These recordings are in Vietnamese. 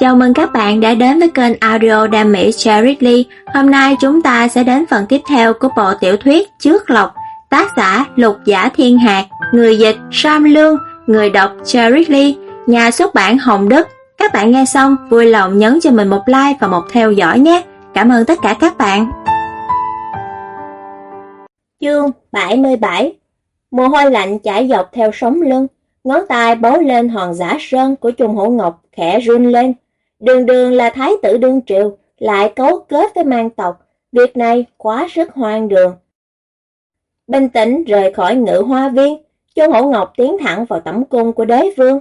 Chào mừng các bạn đã đến với kênh audio Đam Mỹ Cherry Hôm nay chúng ta sẽ đến phần tiếp theo của bộ tiểu thuyết Trước Lộc, tác giả Lục Giả Thiên Hạc, người dịch Sam Lương, người đọc Cherry nhà xuất bản Hồng Đức. Các bạn nghe xong vui lòng nhấn cho mình một like và một theo dõi nhé. Cảm ơn tất cả các bạn. Chương 77 Mồ hôi lạnh chảy dọc theo sống lưng, ngón tay bấu lên hòn giả sơn của Trung Hổ Ngọc khẽ run lên. Đường đường là thái tử đương triều, lại cấu kết với mang tộc, việc này quá sức hoang đường. Bình tĩnh rời khỏi ngự hoa viên, Chu Hổ Ngọc tiến thẳng vào tẩm cung của đế vương.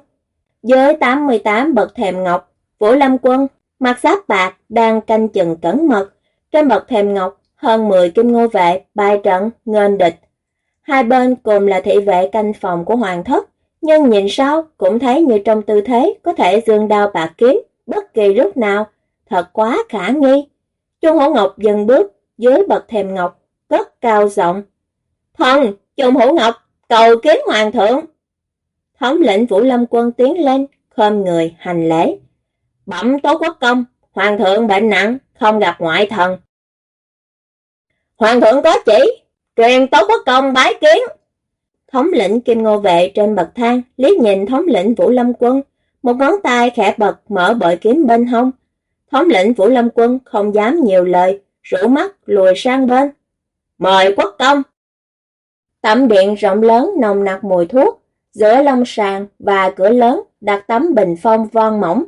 Với 88 bậc thềm ngọc, Vũ Lâm Quân, mặt giáp bạc đang canh chừng cẩn mật. Trên bậc thềm ngọc, hơn 10 kim ngô vệ bài trận nghênh địch. Hai bên cùng là thị vệ canh phòng của hoàng thất, nhưng nhìn sau cũng thấy như trong tư thế có thể dương đao bạc kiếm bất kỳ lúc nào, thật quá khả nghi. Trung Hổ Ngọc dừng bước dưới bậc thềm ngọc, cất cao giọng. Thần, Trung Hổ Ngọc, cầu kiến hoàng thượng. Thống lĩnh Vũ Lâm quân tiến lên, khom người hành lễ. Bẩm tố quốc công, hoàng thượng bệnh nặng, không gặp ngoại thần. Hoàng thượng có chỉ, truyền tố quốc công bái kiến. Thống lĩnh Kim Ngô Vệ trên bậc thang liếc nhìn thống lĩnh Vũ Lâm Quân, một ngón tay khẽ bật mở bội kiếm bên hông. Thống lĩnh Vũ Lâm Quân không dám nhiều lời, rủ mắt lùi sang bên. Mời quốc công! Tẩm điện rộng lớn nồng nặc mùi thuốc, giữa lông sàn và cửa lớn đặt tấm bình phong von mỏng,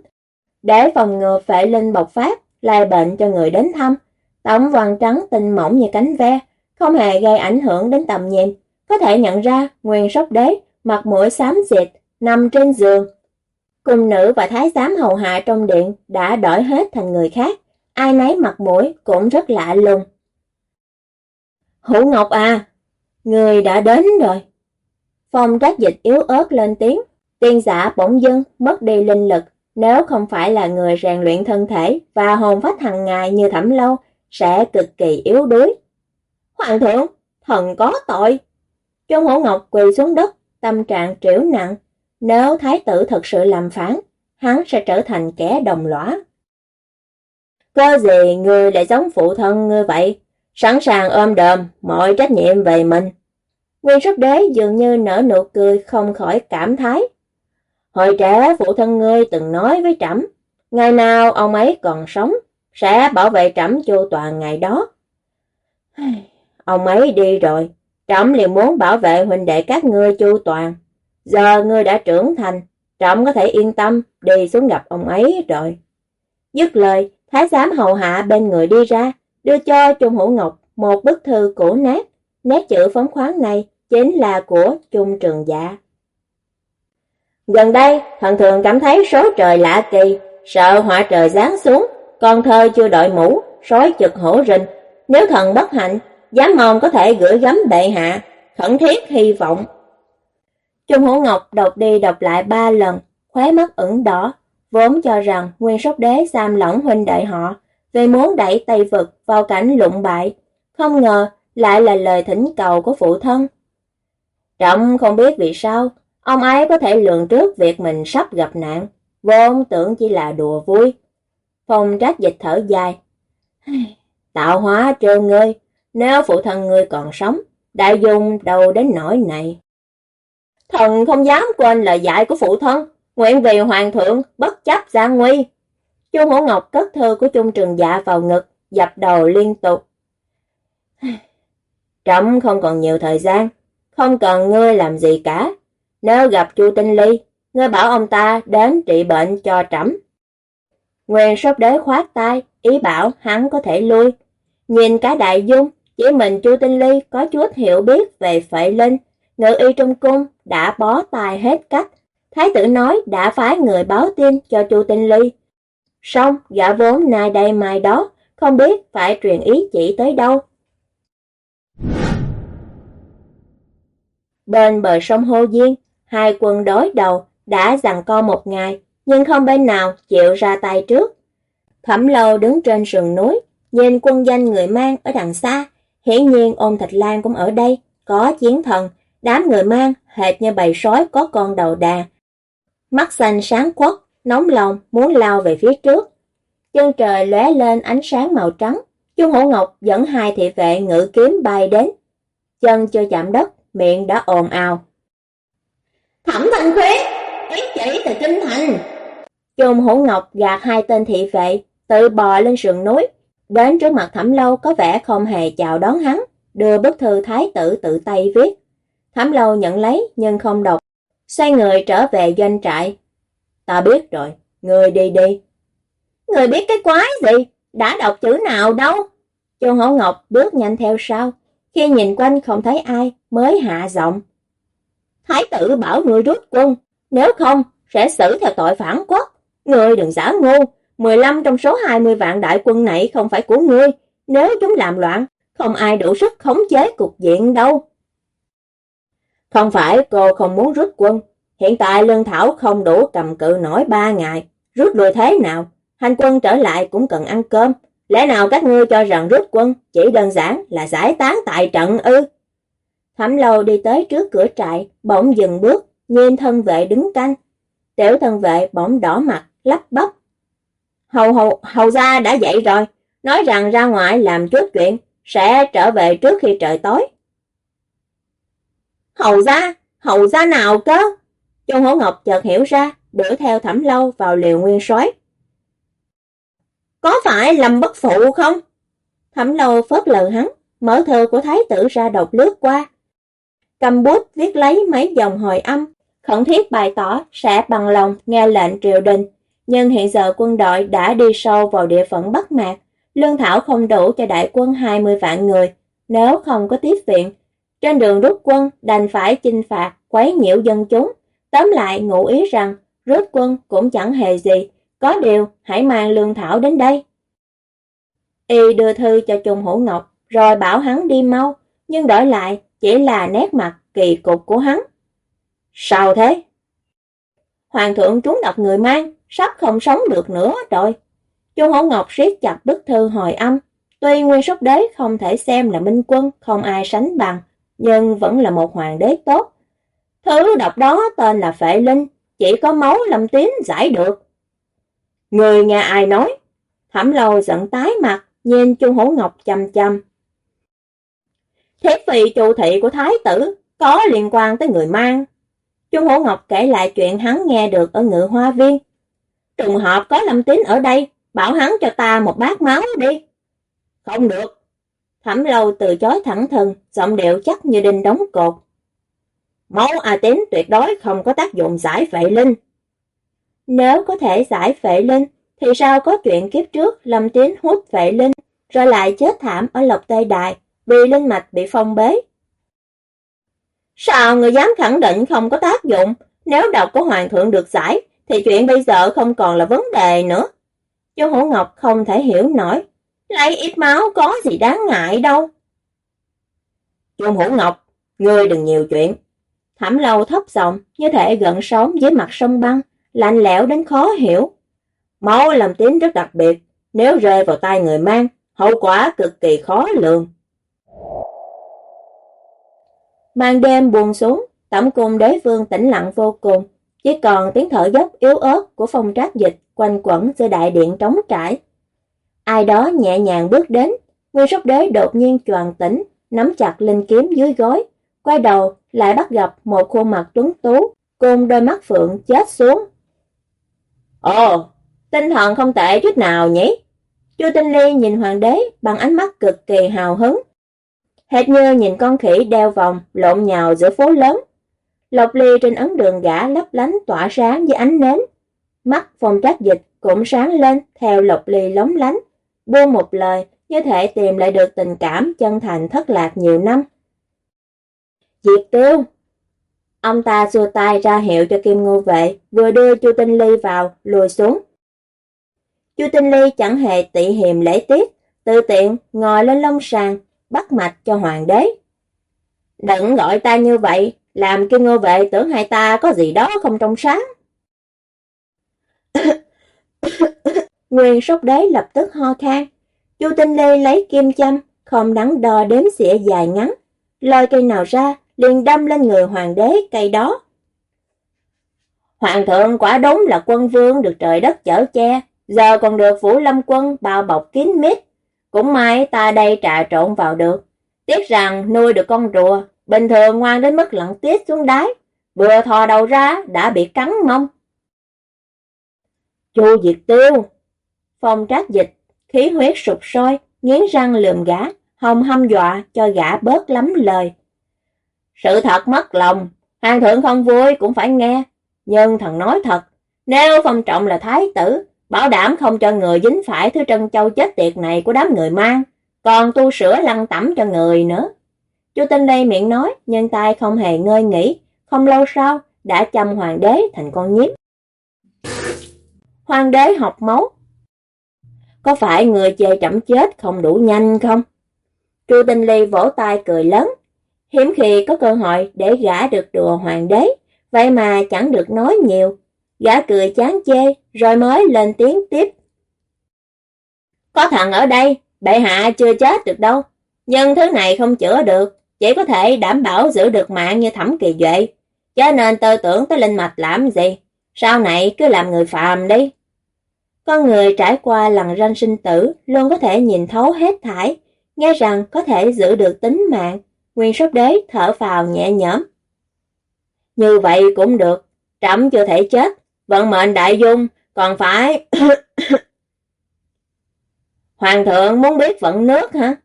để phòng ngừa phệ linh bộc phát, lai bệnh cho người đến thăm. Tấm vàng trắng tinh mỏng như cánh ve, không hề gây ảnh hưởng đến tầm nhìn. Có thể nhận ra nguyên sóc đế, mặt mũi xám xịt, nằm trên giường, Cung nữ và thái giám hầu hạ trong điện đã đổi hết thành người khác, ai nấy mặt mũi cũng rất lạ lùng. Hữu Ngọc à, người đã đến rồi. Phong trách dịch yếu ớt lên tiếng, tiên giả bỗng dưng mất đi linh lực, nếu không phải là người rèn luyện thân thể và hồn phách hàng ngày như thẩm lâu, sẽ cực kỳ yếu đuối. Hoàng thượng, thần có tội. Trung Hữu Ngọc quỳ xuống đất, tâm trạng triểu nặng, nếu thái tử thật sự làm phán, hắn sẽ trở thành kẻ đồng lõa. Có gì ngươi lại giống phụ thân ngươi vậy, sẵn sàng ôm đờm mọi trách nhiệm về mình. Nguyên sức đế dường như nở nụ cười không khỏi cảm thái. Hồi trẻ phụ thân ngươi từng nói với trẫm, ngày nào ông ấy còn sống, sẽ bảo vệ trẫm chu toàn ngày đó. Ông ấy đi rồi, trẫm liền muốn bảo vệ huynh đệ các ngươi chu toàn. Giờ ngươi đã trưởng thành, trọng có thể yên tâm đi xuống gặp ông ấy rồi. Dứt lời, thái giám hầu hạ bên người đi ra, đưa cho Trung Hữu Ngọc một bức thư cổ nát. Nét chữ phóng khoáng này chính là của Trung Trường Dạ. Gần đây, thần thường cảm thấy số trời lạ kỳ, sợ họa trời giáng xuống, con thơ chưa đội mũ, sói chực hổ rình. Nếu thần bất hạnh, dám mong có thể gửi gắm bệ hạ, khẩn thiết hy vọng Trung Hữu Ngọc đọc đi đọc lại ba lần, khóe mắt ửng đỏ, vốn cho rằng nguyên sóc đế giam lỏng huynh đệ họ, vì muốn đẩy Tây Vực vào cảnh lụng bại, không ngờ lại là lời thỉnh cầu của phụ thân. Trọng không biết vì sao, ông ấy có thể lường trước việc mình sắp gặp nạn, vốn tưởng chỉ là đùa vui. Phong trách dịch thở dài. Tạo hóa trơn ngươi, nếu phụ thân ngươi còn sống, đại dung đâu đến nỗi này. Thần không dám quên lời dạy của phụ thân, nguyện vì hoàng thượng bất chấp gian nguy. Chu Hổ Ngọc cất thơ của Trung Trường Dạ vào ngực, dập đầu liên tục. Trẫm không còn nhiều thời gian, không cần ngươi làm gì cả. Nếu gặp Chu Tinh Ly, ngươi bảo ông ta đến trị bệnh cho trẫm. Nguyên sốt đế khoát tay, ý bảo hắn có thể lui. Nhìn cả đại dung, chỉ mình Chu Tinh Ly có chút hiểu biết về phệ linh, ngự y trong cung đã bó tay hết cách. Thái tử nói đã phái người báo tin cho Chu Tinh Ly. Xong, gã vốn nay đây mai đó, không biết phải truyền ý chỉ tới đâu. Bên bờ sông Hô Diên, hai quân đối đầu đã giằng co một ngày, nhưng không bên nào chịu ra tay trước. Thẩm lâu đứng trên sườn núi, nhìn quân danh người mang ở đằng xa, hiển nhiên ôn thạch lan cũng ở đây, có chiến thần, đám người mang hệt như bầy sói có con đầu đà. Mắt xanh sáng quắc, nóng lòng muốn lao về phía trước. Chân trời lóe lên ánh sáng màu trắng, Chung Hổ Ngọc dẫn hai thị vệ ngự kiếm bay đến. Chân chưa chạm đất, miệng đã ồn ào. Thẩm Thanh Khuyết, ý chỉ từ Kinh Thành. Chung Hổ Ngọc gạt hai tên thị vệ, tự bò lên sườn núi, đến trước mặt Thẩm Lâu có vẻ không hề chào đón hắn, đưa bức thư thái tử tự tay viết. Thám Lâu nhận lấy nhưng không đọc, xoay người trở về doanh trại. Ta biết rồi, người đi đi. Người biết cái quái gì, đã đọc chữ nào đâu. Chu Hổ Ngọc bước nhanh theo sau, khi nhìn quanh không thấy ai mới hạ giọng. Thái tử bảo người rút quân, nếu không sẽ xử theo tội phản quốc. Người đừng giả ngu, 15 trong số 20 vạn đại quân này không phải của ngươi, nếu chúng làm loạn, không ai đủ sức khống chế cục diện đâu. Không phải cô không muốn rút quân, hiện tại Lương Thảo không đủ cầm cự nổi ba ngày, rút lui thế nào, hành quân trở lại cũng cần ăn cơm, lẽ nào các ngươi cho rằng rút quân chỉ đơn giản là giải tán tại trận ư? Thẩm lâu đi tới trước cửa trại, bỗng dừng bước, nhìn thân vệ đứng canh. Tiểu thân vệ bỗng đỏ mặt, lắp bắp. Hầu hầu, hầu gia đã dậy rồi, nói rằng ra ngoài làm chút chuyện, sẽ trở về trước khi trời tối. Hầu gia, hầu gia nào cơ? Chu Hổ Ngọc chợt hiểu ra, đuổi theo Thẩm Lâu vào liều nguyên soái. Có phải Lâm Bất Phụ không? Thẩm Lâu phớt lờ hắn, mở thư của thái tử ra đọc lướt qua. Cầm bút viết lấy mấy dòng hồi âm, khẩn thiết bày tỏ sẽ bằng lòng nghe lệnh triều đình. Nhưng hiện giờ quân đội đã đi sâu vào địa phận Bắc Mạc, lương thảo không đủ cho đại quân 20 vạn người, nếu không có tiếp viện. Trên đường rút quân đành phải chinh phạt, quấy nhiễu dân chúng. Tóm lại ngụ ý rằng rút quân cũng chẳng hề gì, có điều hãy mang lương thảo đến đây. Y đưa thư cho Trung Hữu Ngọc, rồi bảo hắn đi mau, nhưng đổi lại chỉ là nét mặt kỳ cục của hắn. Sao thế? Hoàng thượng trúng độc người mang, sắp không sống được nữa rồi. Chu Hổ Ngọc siết chặt bức thư hồi âm. Tuy Nguyên Sóc Đế không thể xem là minh quân, không ai sánh bằng, nhưng vẫn là một hoàng đế tốt. Thứ độc đó tên là Phệ Linh, chỉ có máu lâm tím giải được. Người nghe ai nói? Thẩm lâu giận tái mặt, nhìn Chu Hổ Ngọc chăm chăm. Thiết vị chủ thị của thái tử có liên quan tới người mang. Chu Hổ Ngọc kể lại chuyện hắn nghe được ở ngự hoa viên. Trùng hợp có Lâm Tín ở đây, bảo hắn cho ta một bát máu đi. Không được. Thẩm lâu từ chối thẳng thừng, giọng điệu chắc như đinh đóng cột. Máu A Tín tuyệt đối không có tác dụng giải phệ linh. Nếu có thể giải phệ linh, thì sao có chuyện kiếp trước Lâm Tín hút phệ linh, rồi lại chết thảm ở Lộc Tây Đại, bị linh mạch bị phong bế. Sao người dám khẳng định không có tác dụng? Nếu độc của Hoàng thượng được giải, thì chuyện bây giờ không còn là vấn đề nữa. Chu hữu Ngọc không thể hiểu nổi. Lấy ít máu có gì đáng ngại đâu. Trung Hổ Ngọc, ngươi đừng nhiều chuyện. Thẩm lâu thấp giọng, như thể gần sống dưới mặt sông băng, lạnh lẽo đến khó hiểu. Máu làm tín rất đặc biệt, nếu rơi vào tay người mang, hậu quả cực kỳ khó lường. Màn đêm buồn xuống, tổng cung đế vương tĩnh lặng vô cùng, chỉ còn tiếng thở dốc yếu ớt của phong trác dịch quanh quẩn giữa đại điện trống trải. Ai đó nhẹ nhàng bước đến, Nguyên sóc đế đột nhiên choàng tỉnh, nắm chặt linh kiếm dưới gối, quay đầu lại bắt gặp một khuôn mặt tuấn tú, cùng đôi mắt phượng chết xuống. Ồ, tinh thần không tệ chút nào nhỉ? Chu Tinh Ly nhìn hoàng đế bằng ánh mắt cực kỳ hào hứng. Hệt như nhìn con khỉ đeo vòng lộn nhào giữa phố lớn. Lộc ly trên ấn đường gã lấp lánh tỏa sáng với ánh nến. Mắt phòng trách dịch cũng sáng lên theo lộc ly lóng lánh. Buông một lời như thể tìm lại được tình cảm chân thành thất lạc nhiều năm. Diệt tiêu! Ông ta xua tay ra hiệu cho Kim Ngô Vệ, vừa đưa Chu Tinh Ly vào, lùi xuống. Chu Tinh Ly chẳng hề tị hiềm lễ tiết, tự tiện ngồi lên lông sàn, bắt mạch cho hoàng đế. Đừng gọi ta như vậy, làm Kim Ngô Vệ tưởng hai ta có gì đó không trong sáng. Nguyên sốc đế lập tức ho khan. Chu Tinh Lê lấy kim châm, không đắn đo đếm xỉa dài ngắn. Lôi cây nào ra, liền đâm lên người hoàng đế cây đó. Hoàng thượng quả đúng là quân vương được trời đất chở che, giờ còn được Vũ Lâm quân bao bọc kín mít. Cũng may ta đây trà trộn vào được. Tiếc rằng nuôi được con rùa, bình thường ngoan đến mức lặn tiết xuống đáy, vừa thò đầu ra đã bị cắn mông. Chu diệt tiêu! Phong trác dịch, khí huyết sụp sôi, nghiến răng lườm gã, hồng hâm dọa cho gã bớt lắm lời. Sự thật mất lòng, hoàng thượng không vui cũng phải nghe, nhưng thần nói thật, nếu phong trọng là thái tử, bảo đảm không cho người dính phải thứ trân châu chết tiệt này của đám người mang, còn tu sửa lăng tẩm cho người nữa. Chu Tinh đây miệng nói, nhưng tay không hề ngơi nghỉ, không lâu sau đã chăm hoàng đế thành con nhím. Hoàng đế học máu. Có phải người chê chậm chết không đủ nhanh không? Trư Tinh Ly vỗ tay cười lớn. Hiếm khi có cơ hội để gã được đùa hoàng đế, vậy mà chẳng được nói nhiều. Gã cười chán chê, rồi mới lên tiếng tiếp. Có thằng ở đây, bệ hạ chưa chết được đâu. Nhưng thứ này không chữa được, chỉ có thể đảm bảo giữ được mạng như thẩm kỳ duệ. Cho nên tôi tưởng tới linh mạch làm gì, sau này cứ làm người phàm đi. Con người trải qua lần ranh sinh tử luôn có thể nhìn thấu hết thải, nghe rằng có thể giữ được tính mạng, nguyên sóc đế thở vào nhẹ nhõm. Như vậy cũng được, trẫm chưa thể chết, vận mệnh đại dung, còn phải... Hoàng thượng muốn biết vận nước hả?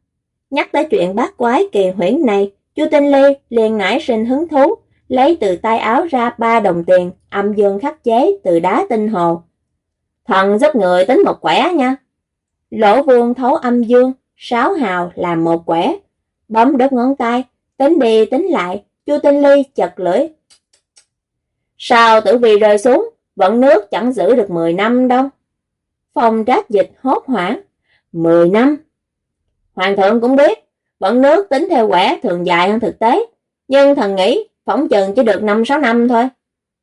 Nhắc tới chuyện bát quái kỳ huyễn này, Chu Tinh Ly liền nảy sinh hứng thú, lấy từ tay áo ra ba đồng tiền, âm dương khắc chế từ đá tinh hồ. Thần giúp người tính một quẻ nha. Lỗ vuông thấu âm dương, sáu hào làm một quẻ. Bấm đốt ngón tay, tính đi tính lại, Chu Tinh Ly chật lưỡi. Sao tử vi rơi xuống, vận nước chẳng giữ được 10 năm đâu. Phòng trác dịch hốt hoảng. 10 năm? Hoàng thượng cũng biết, vận nước tính theo quẻ thường dài hơn thực tế. Nhưng thần nghĩ, phỏng chừng chỉ được 5-6 năm thôi.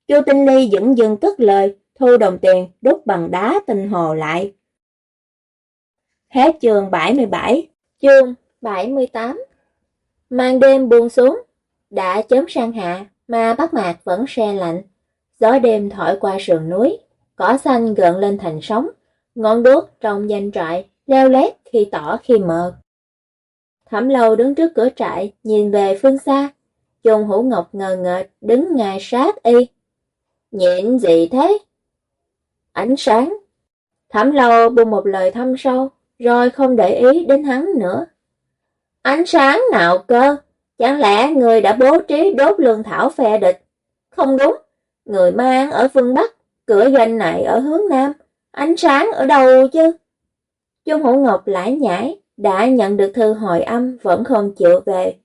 Chu Tinh Ly dững dừng cất lời, thu đồng tiền đúc bằng đá tinh hồ lại. Hết chương 77, chương 78 mang đêm buông xuống, đã chớm sang hạ mà bắc mạc vẫn se lạnh. Gió đêm thổi qua sườn núi, cỏ xanh gợn lên thành sóng, ngọn đuốc trong danh trại leo lét khi tỏ khi mờ. Thẩm lâu đứng trước cửa trại, nhìn về phương xa, dùng Hữu Ngọc ngờ ngợt đứng ngay sát y. Nhịn gì thế? Ánh sáng. Thẩm lâu buông một lời thâm sâu, rồi không để ý đến hắn nữa. Ánh sáng nào cơ? Chẳng lẽ người đã bố trí đốt lương thảo phe địch? Không đúng, người mang ở phương Bắc, cửa doanh này ở hướng Nam, ánh sáng ở đâu chứ? Trung Hữu Ngọc lãi nhãi, đã nhận được thư hồi âm vẫn không chịu về.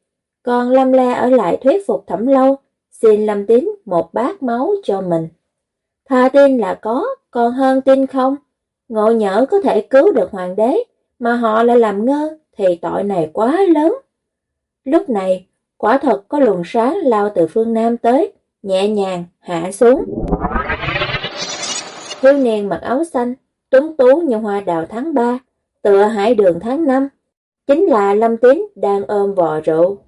Còn Lâm La ở lại thuyết phục thẩm lâu, xin Lâm Tín một bát máu cho mình. tha tin là có, còn hơn tin không. Ngộ nhỡ có thể cứu được hoàng đế, mà họ lại làm ngơ, thì tội này quá lớn. Lúc này, quả thật có luồng sáng lao từ phương Nam tới, nhẹ nhàng hạ xuống. Thiếu niên mặc áo xanh, tuấn tú như hoa đào tháng 3, tựa hải đường tháng 5. Chính là Lâm Tín đang ôm vò rượu.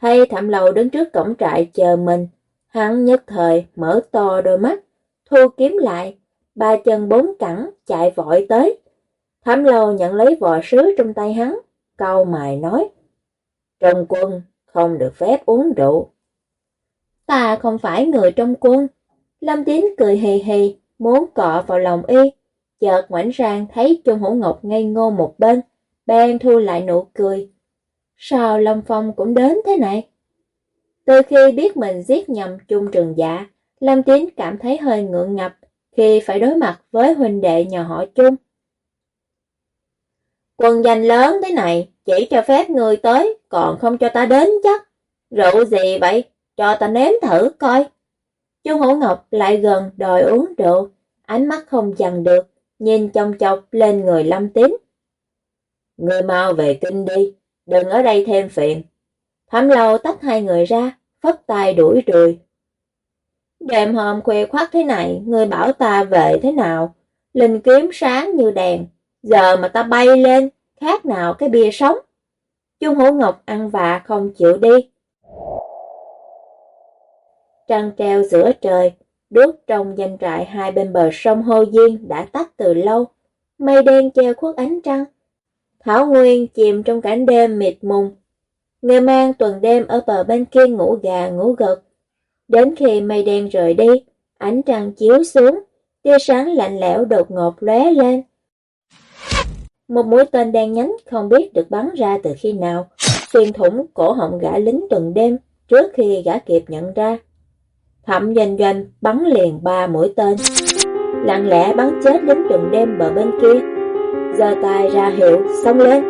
Thay thảm lầu đứng trước cổng trại chờ mình, hắn nhất thời mở to đôi mắt, thu kiếm lại, ba chân bốn cẳng chạy vội tới. Thám lâu nhận lấy vò sứ trong tay hắn, câu mài nói. Trong quân không được phép uống rượu. Ta không phải người trong quân. Lâm tiến cười hì hì, muốn cọ vào lòng y. Chợt ngoảnh sang thấy Trung Hữu Ngọc ngây ngô một bên, bèn thu lại nụ cười. Sao Lâm Phong cũng đến thế này? Từ khi biết mình giết nhầm Trung Trường Dạ, Lâm tiến cảm thấy hơi ngượng ngập khi phải đối mặt với huynh đệ nhà họ chung, Quân danh lớn thế này, chỉ cho phép người tới, còn không cho ta đến chắc. Rượu gì vậy? Cho ta nếm thử coi. Chu Hữu Ngọc lại gần đòi uống rượu, ánh mắt không dằn được, nhìn chòng chọc lên người Lâm Tín. Người mau về kinh đi, đừng ở đây thêm phiền. Thẩm lâu tách hai người ra, phất tay đuổi rười. Đêm hôm khuya khoát thế này, người bảo ta về thế nào? Linh kiếm sáng như đèn, giờ mà ta bay lên, khác nào cái bia sống. Chung Hữu Ngọc ăn vạ không chịu đi. Trăng treo giữa trời, Đuốc trong danh trại hai bên bờ sông Hồ Diên đã tắt từ lâu, mây đen che khuất ánh trăng. Thảo Nguyên chìm trong cảnh đêm mịt mùng. Người mang tuần đêm ở bờ bên kia ngủ gà ngủ gật. Đến khi mây đen rời đi, ánh trăng chiếu xuống, tia sáng lạnh lẽo đột ngột lóe lên. Một mũi tên đen nhánh không biết được bắn ra từ khi nào, xuyên thủng cổ họng gã lính tuần đêm trước khi gã kịp nhận ra. Thẩm doanh doanh bắn liền ba mũi tên, lặng lẽ bắn chết đến tuần đêm bờ bên kia, giơ tay ra hiệu xông lên.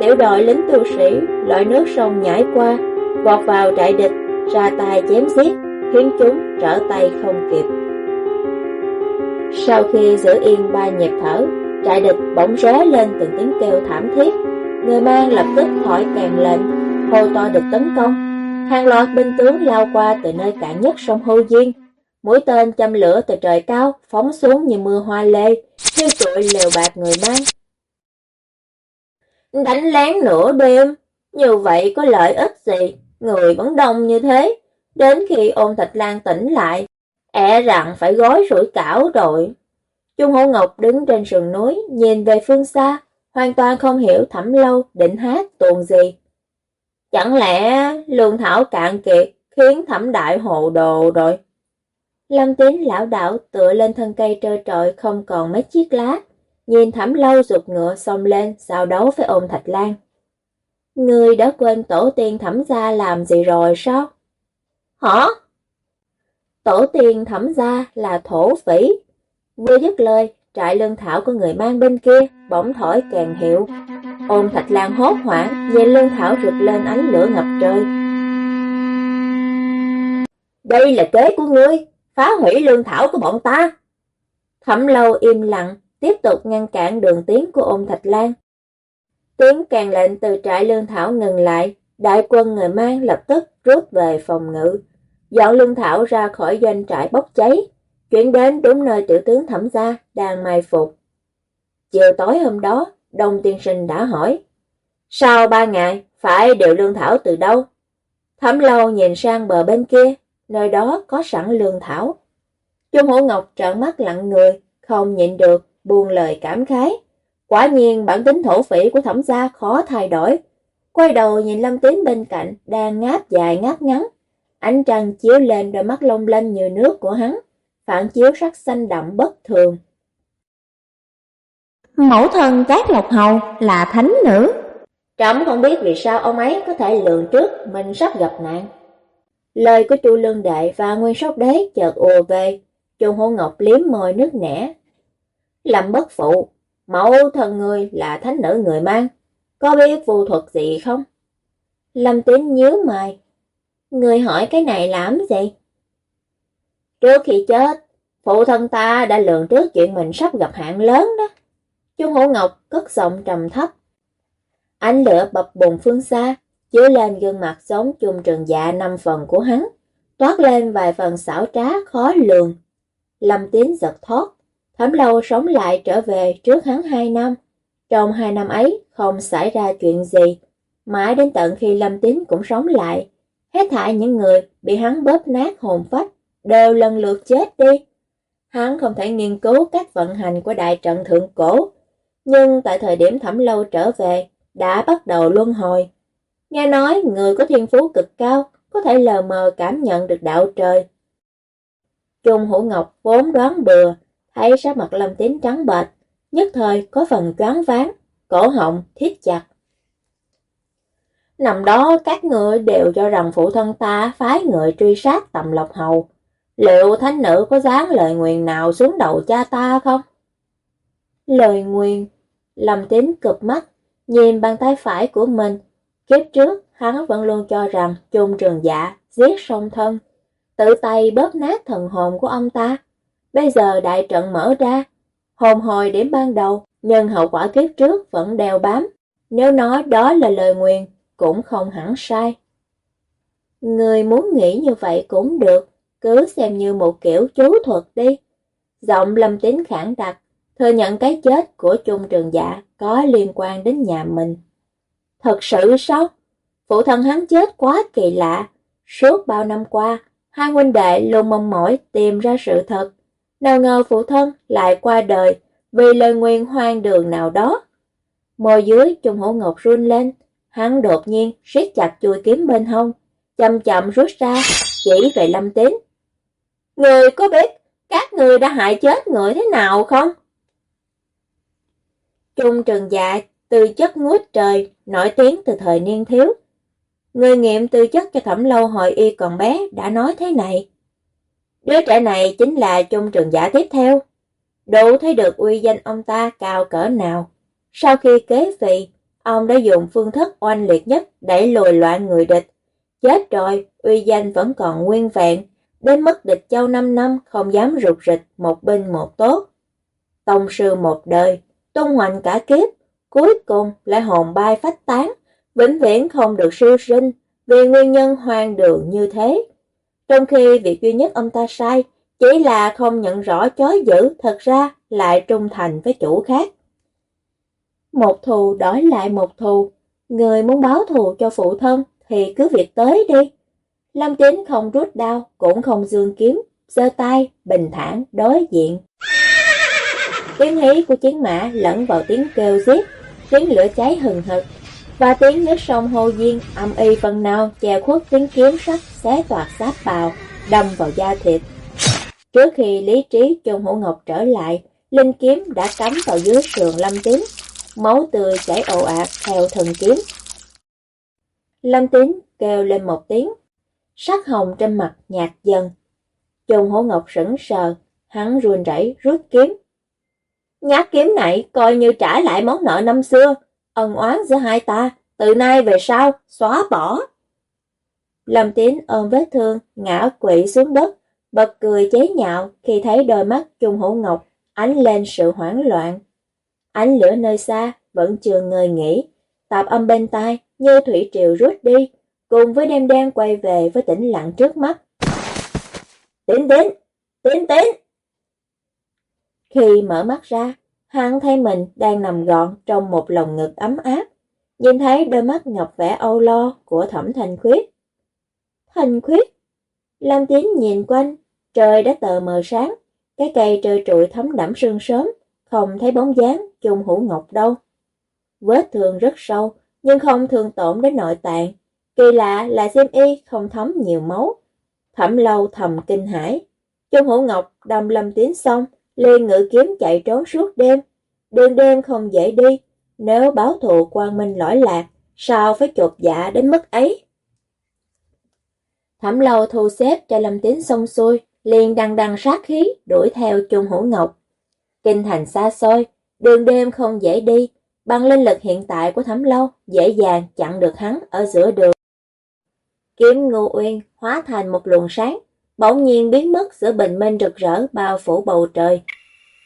Tiểu đội lính tu sĩ loại nước sông nhảy qua, vọt vào trại địch, ra tay chém giết, khiến chúng trở tay không kịp. Sau khi giữ yên ba nhịp thở, trại địch bỗng ré lên từng tiếng kêu thảm thiết. Người mang lập tức thổi càng lệnh, hô to địch tấn công. Hàng loạt binh tướng lao qua từ nơi cạn nhất sông Hô Diên. Mũi tên châm lửa từ trời cao, phóng xuống như mưa hoa lê, thiêu trụi lều bạc người mang. Đánh lén nửa đêm, như vậy có lợi ích gì, người vẫn đông như thế. Đến khi ôn thịt lan tỉnh lại, e rằng phải gói rủi cảo rồi. Trung hữu Ngọc đứng trên sườn núi, nhìn về phương xa, hoàn toàn không hiểu thẩm lâu định hát tuồng gì. Chẳng lẽ lương thảo cạn kiệt khiến thẩm đại hồ đồ rồi? Lâm tín lão đảo tựa lên thân cây trơ trọi không còn mấy chiếc lá, nhìn thẩm lâu rụt ngựa xông lên sao đấu với ôm thạch lan ngươi đã quên tổ tiên thẩm gia làm gì rồi sao? Hả? Tổ tiên thẩm gia là thổ phỉ. Vừa dứt lời, trại lương thảo của người mang bên kia bỗng thổi kèn hiệu. Ôn thạch lan hốt hoảng, dây lương thảo rực lên ánh lửa ngập trời. Đây là kế của ngươi, phá hủy lương thảo của bọn ta. Thẩm lâu im lặng, tiếp tục ngăn cản đường tiến của ôn thạch lan. Tiếng càng lệnh từ trại lương thảo ngừng lại, đại quân người mang lập tức rút về phòng ngự. Dọn lương thảo ra khỏi doanh trại bốc cháy, chuyển đến đúng nơi tiểu tướng thẩm gia đang mai phục. Chiều tối hôm đó, Đông Tiên Sinh đã hỏi, sau ba ngày, phải điều lương thảo từ đâu? Thẩm lâu nhìn sang bờ bên kia, nơi đó có sẵn lương thảo. Trung Hổ Ngọc trợn mắt lặng người, không nhịn được, buông lời cảm khái. Quả nhiên bản tính thổ phỉ của thẩm gia khó thay đổi. Quay đầu nhìn Lâm Tín bên cạnh, đang ngáp dài ngáp ngắn. Ánh trăng chiếu lên đôi mắt long lanh như nước của hắn, phản chiếu sắc xanh đậm bất thường. Mẫu thân Cát Lộc Hầu là thánh nữ. Trẫm không biết vì sao ông ấy có thể lường trước mình sắp gặp nạn. Lời của chu lương đệ và nguyên sóc đế chợt ùa về, chu hổ ngọc liếm môi nước nẻ. Lâm bất phụ, mẫu thân người là thánh nữ người mang, có biết phù thuật gì không? Lâm tín nhớ mày, người hỏi cái này làm gì? Trước khi chết, phụ thân ta đã lường trước chuyện mình sắp gặp hạn lớn đó. Trung Hổ Ngọc cất giọng trầm thấp. Ánh lửa bập bùng phương xa, chiếu lên gương mặt giống chung trường dạ năm phần của hắn, toát lên vài phần xảo trá khó lường. Lâm Tín giật thoát, Thẩm lâu sống lại trở về trước hắn hai năm. Trong hai năm ấy không xảy ra chuyện gì, mãi đến tận khi Lâm Tín cũng sống lại. Hết thảy những người bị hắn bóp nát hồn phách đều lần lượt chết đi. Hắn không thể nghiên cứu các vận hành của đại trận thượng cổ, nhưng tại thời điểm thẩm lâu trở về, đã bắt đầu luân hồi. Nghe nói người có thiên phú cực cao, có thể lờ mờ cảm nhận được đạo trời. Trung Hữu Ngọc vốn đoán bừa, thấy sắc mặt Lâm Tín trắng bệch, nhất thời có phần choáng váng, cổ họng thiết chặt. Nằm đó các người đều cho rằng phụ thân ta phái người truy sát tầm lộc hầu. Liệu thánh nữ có dán lời nguyền nào xuống đầu cha ta không? Lời nguyền, Lâm Tín cực mắt, nhìn bàn tay phải của mình. Kiếp trước, hắn vẫn luôn cho rằng chung trường dạ, giết song thân, tự tay bóp nát thần hồn của ông ta. Bây giờ đại trận mở ra, hồn hồi điểm ban đầu, nhưng hậu quả kiếp trước vẫn đeo bám. Nếu nói đó là lời nguyền, cũng không hẳn sai. Người muốn nghĩ như vậy cũng được, cứ xem như một kiểu chú thuật đi. Giọng lâm tín khẳng đặc, thừa nhận cái chết của Trung Trường Dạ có liên quan đến nhà mình. Thật sự sao? Phụ thân hắn chết quá kỳ lạ. Suốt bao năm qua, Hai huynh đệ luôn mong mỏi tìm ra sự thật. Nào ngờ phụ thân lại qua đời vì lời nguyên hoang đường nào đó. Môi dưới Trung Hữu Ngọc run lên, hắn đột nhiên siết chặt chui kiếm bên hông, chậm chậm rút ra, chỉ về Lâm Tín. Người có biết các người đã hại chết người thế nào không? Trung Trần Dạ từ chất ngút trời, nổi tiếng từ thời niên thiếu. Người nghiệm tư chất cho thẩm lâu hội y còn bé đã nói thế này. Đứa trẻ này chính là Chung Trường Giả tiếp theo. Đủ thấy được uy danh ông ta cao cỡ nào. Sau khi kế vị, ông đã dùng phương thức oanh liệt nhất đẩy lùi loạn người địch. Chết rồi, uy danh vẫn còn nguyên vẹn, đến mức địch châu 5 năm không dám rụt rịch một binh một tốt. Tông sư một đời, tung hoành cả kiếp, cuối cùng lại hồn bay phách tán, vĩnh viễn không được siêu sinh vì nguyên nhân hoang đường như thế. Trong khi việc duy nhất ông ta sai chỉ là không nhận rõ chói dữ thật ra lại trung thành với chủ khác. Một thù đổi lại một thù, người muốn báo thù cho phụ thân thì cứ việc tới đi. Lâm Tín không rút đau cũng không dương kiếm, giơ tay, bình thản, đối diện. Tiếng hí của chiến mã lẫn vào tiếng kêu giết, tiếng lửa cháy hừng hực, và tiếng nước sông hô diên âm y phần nào che khuất tiếng kiếm sắc xé toạc giáp bào, đâm vào da thịt. Trước khi lý trí Trung Hữu Ngọc trở lại, linh kiếm đã cắm vào dưới sườn Lâm Tín, máu tươi chảy ồ ạt theo thần kiếm. Lâm Tín kêu lên một tiếng, sắc hồng trên mặt nhạt dần. Trung Hữu Ngọc sững sờ, hắn run rẩy rút kiếm. Nhát kiếm này coi như trả lại món nợ năm xưa, ân oán giữa hai ta, từ nay về sau, xóa bỏ. Lâm Tín ôm vết thương, ngã quỵ xuống đất, bật cười chế nhạo khi thấy đôi mắt Trung Hữu Ngọc ánh lên sự hoảng loạn. Ánh lửa nơi xa vẫn chưa ngơi nghỉ, tạp âm bên tai như thủy triều rút đi, cùng với đêm đen quay về với tĩnh lặng trước mắt. Tín tín, tín tín. Khi mở mắt ra, hắn thấy mình đang nằm gọn trong một lồng ngực ấm áp, nhìn thấy đôi mắt ngập vẻ âu lo của thẩm thành khuyết. Thành khuyết? Lam tiến nhìn quanh, trời đã tờ mờ sáng, cái cây trơ trụi thấm đẫm sương sớm, không thấy bóng dáng chung hữu ngọc đâu. Vết thương rất sâu, nhưng không thương tổn đến nội tạng. Kỳ lạ là xem y không thấm nhiều máu. Thẩm lâu thầm kinh hãi. Chung hữu ngọc đâm lâm tiến xong, Lê ngự kiếm chạy trốn suốt đêm. Đường đêm không dễ đi, nếu báo thù quan minh lõi lạc, sao phải chột dạ đến mức ấy? Thẩm lâu thu xếp cho Lâm Tín xong xuôi, liền đằng đằng sát khí đuổi theo Trung Hữu Ngọc. Kinh thành xa xôi, đường đêm không dễ đi, bằng linh lực hiện tại của Thẩm lâu dễ dàng chặn được hắn ở giữa đường. Kiếm Ngô Uyên hóa thành một luồng sáng, bỗng nhiên biến mất giữa bình minh rực rỡ bao phủ bầu trời.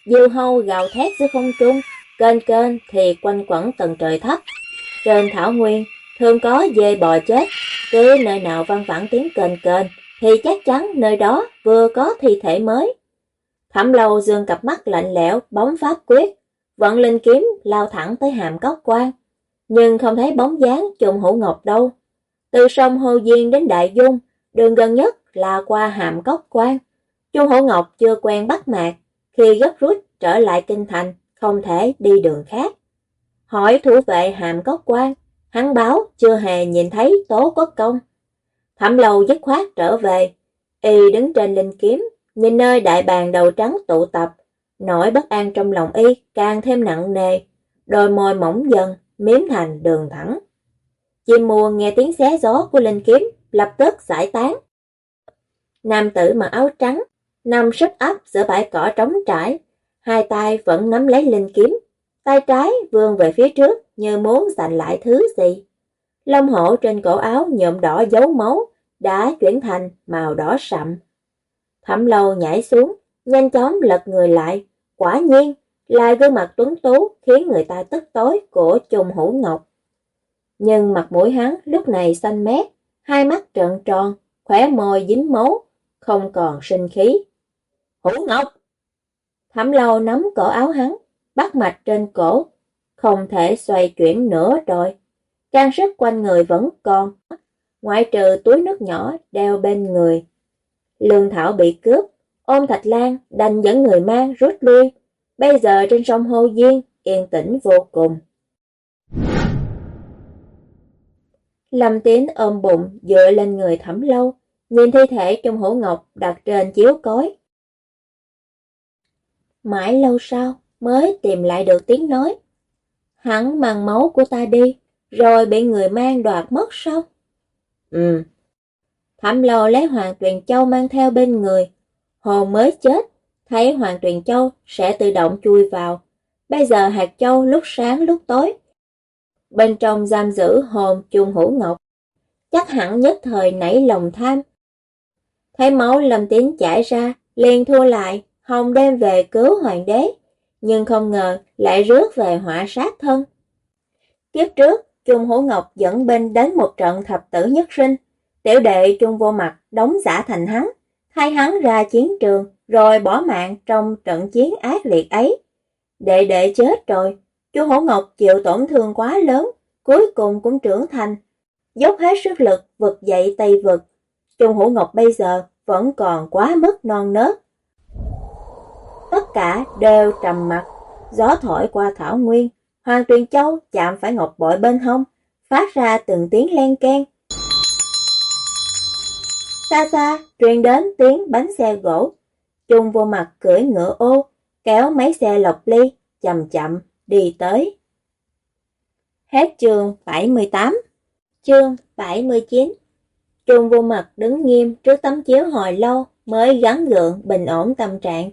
Diêu hâu gào thét giữa không trung, kênh kênh thì quanh quẩn tầng trời thấp. Trên thảo nguyên, thường có dê bò chết, cứ nơi nào văng vẳng tiếng kênh kênh, thì chắc chắn nơi đó vừa có thi thể mới. Thẩm lâu dương cặp mắt lạnh lẽo, bóng pháp quyết, vận linh kiếm lao thẳng tới hàm cốc quan, nhưng không thấy bóng dáng trùng hữu ngọc đâu. Từ sông Hồ Diên đến Đại Dung, đường gần nhất là qua hàm cốc quan. Chu Hữu Ngọc chưa quen bắt mạc, khi gấp rút trở lại kinh thành, không thể đi đường khác. Hỏi thủ vệ hàm cốc quan, hắn báo chưa hề nhìn thấy tố quốc công. Thẩm lâu dứt khoát trở về, y đứng trên linh kiếm, nhìn nơi đại bàn đầu trắng tụ tập, nỗi bất an trong lòng y càng thêm nặng nề, đôi môi mỏng dần, miếm thành đường thẳng. Chim mùa nghe tiếng xé gió của linh kiếm, lập tức giải tán. Nam tử mặc áo trắng, nằm sấp ấp giữa bãi cỏ trống trải, hai tay vẫn nắm lấy linh kiếm, tay trái vươn về phía trước như muốn giành lại thứ gì. Lông hổ trên cổ áo nhuộm đỏ dấu máu, đã chuyển thành màu đỏ sậm. Thẩm lâu nhảy xuống, nhanh chóng lật người lại, quả nhiên là gương mặt tuấn tú khiến người ta tức tối của trùng Hữu Ngọc. Nhưng mặt mũi hắn lúc này xanh mét, hai mắt trợn tròn, khỏe môi dính máu, không còn sinh khí. Hữu Ngọc! Thẩm lâu nắm cổ áo hắn, bắt mạch trên cổ, không thể xoay chuyển nữa rồi. Trang sức quanh người vẫn còn, ngoại trừ túi nước nhỏ đeo bên người. Lương Thảo bị cướp, ôm Thạch Lan đành dẫn người mang rút lui. Bây giờ trên sông Hô Diên, yên tĩnh vô cùng. Lâm Tín ôm bụng dựa lên người thẩm lâu, nhìn thi thể trong hổ ngọc đặt trên chiếu cối. Mãi lâu sau mới tìm lại được tiếng nói. Hắn mang máu của ta đi, rồi bị người mang đoạt mất sao? Ừ. Thẩm lâu lấy Hoàng Tuyền Châu mang theo bên người. Hồn mới chết, thấy Hoàng Tuyền Châu sẽ tự động chui vào. Bây giờ hạt châu lúc sáng lúc tối. Bên trong giam giữ hồn chung hữu ngọc. Chắc hẳn nhất thời nảy lòng tham. Thấy máu lâm tín chảy ra, liền thua lại, Hồng đem về cứu hoàng đế. Nhưng không ngờ lại rước về họa sát thân. Kiếp trước, Trung hữu Ngọc dẫn binh đến một trận thập tử nhất sinh. Tiểu đệ Trung vô mặt đóng giả thành hắn, thay hắn ra chiến trường rồi bỏ mạng trong trận chiến ác liệt ấy. Đệ đệ chết rồi, Chu Hổ Ngọc chịu tổn thương quá lớn, cuối cùng cũng trưởng thành, dốc hết sức lực vực dậy Tây vực. Trung Hổ Ngọc bây giờ vẫn còn quá mức non nớt. Tất cả đều trầm mặt, gió thổi qua thảo nguyên, Hoàng Tuyền Châu chạm phải ngọc bội bên hông, phát ra từng tiếng len can Xa xa, truyền đến tiếng bánh xe gỗ. Trung vô mặt cưỡi ngựa ô, kéo mấy xe lộc ly, chậm chậm, đi tới. Hết chương 78 Chương 79 Trung vô mặt đứng nghiêm trước tấm chiếu hồi lâu mới gắn gượng bình ổn tâm trạng.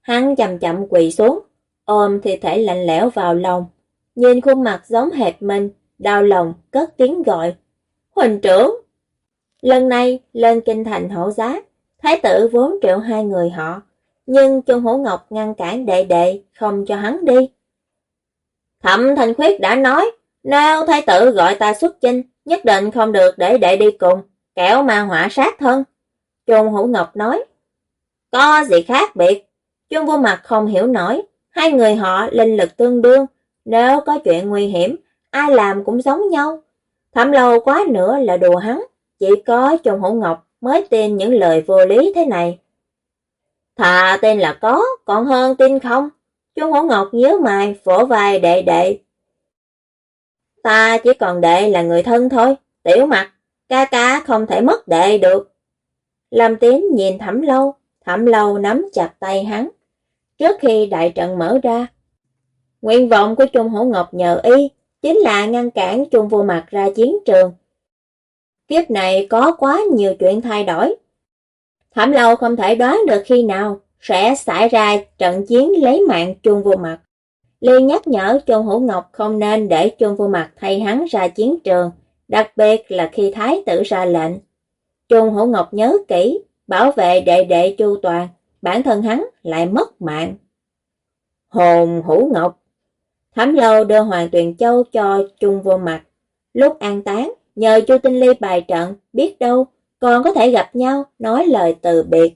Hắn chậm chậm quỳ xuống, ôm thi thể lạnh lẽo vào lòng. Nhìn khuôn mặt giống hệt mình, đau lòng, cất tiếng gọi. Huỳnh trưởng! Lần này lên kinh thành hậu giá, thái tử vốn triệu hai người họ, nhưng Trung Hổ Ngọc ngăn cản đệ đệ không cho hắn đi. Thẩm thành Khuyết đã nói, nếu thái tử gọi ta xuất chinh, nhất định không được để đệ đi cùng, kẻo mà họa sát thân. Trung hữu Ngọc nói, có gì khác biệt? Trung vô mặt không hiểu nổi, hai người họ linh lực tương đương, nếu có chuyện nguy hiểm, ai làm cũng giống nhau. Thẩm lâu quá nữa là đùa hắn, chỉ có Trung hữu Ngọc mới tin những lời vô lý thế này. Thà tên là có, còn hơn tin không. Trung hữu Ngọc nhớ mày, phổ vai đệ đệ. Ta chỉ còn đệ là người thân thôi, tiểu mặt, ca ca không thể mất đệ được. Lâm Tiến nhìn thẩm lâu, thẩm lâu nắm chặt tay hắn. Trước khi đại trận mở ra, nguyện vọng của Trung Hổ Ngọc nhờ y chính là ngăn cản Trung Vô Mặt ra chiến trường. Kiếp này có quá nhiều chuyện thay đổi. Thẩm lâu không thể đoán được khi nào sẽ xảy ra trận chiến lấy mạng Trung Vô Mặt. Liên nhắc nhở Trung Hữu Ngọc không nên để Trung Vô Mặt thay hắn ra chiến trường, đặc biệt là khi Thái tử ra lệnh. Trung Hữu Ngọc nhớ kỹ, bảo vệ đệ đệ Chu Toàn, bản thân hắn lại mất mạng. Hồn Hữu Ngọc Thám lâu đưa Hoàng Tuyền Châu cho Trung Vô Mặt. Lúc an táng, nhờ Chu Tinh Ly bài trận, biết đâu còn có thể gặp nhau, nói lời từ biệt.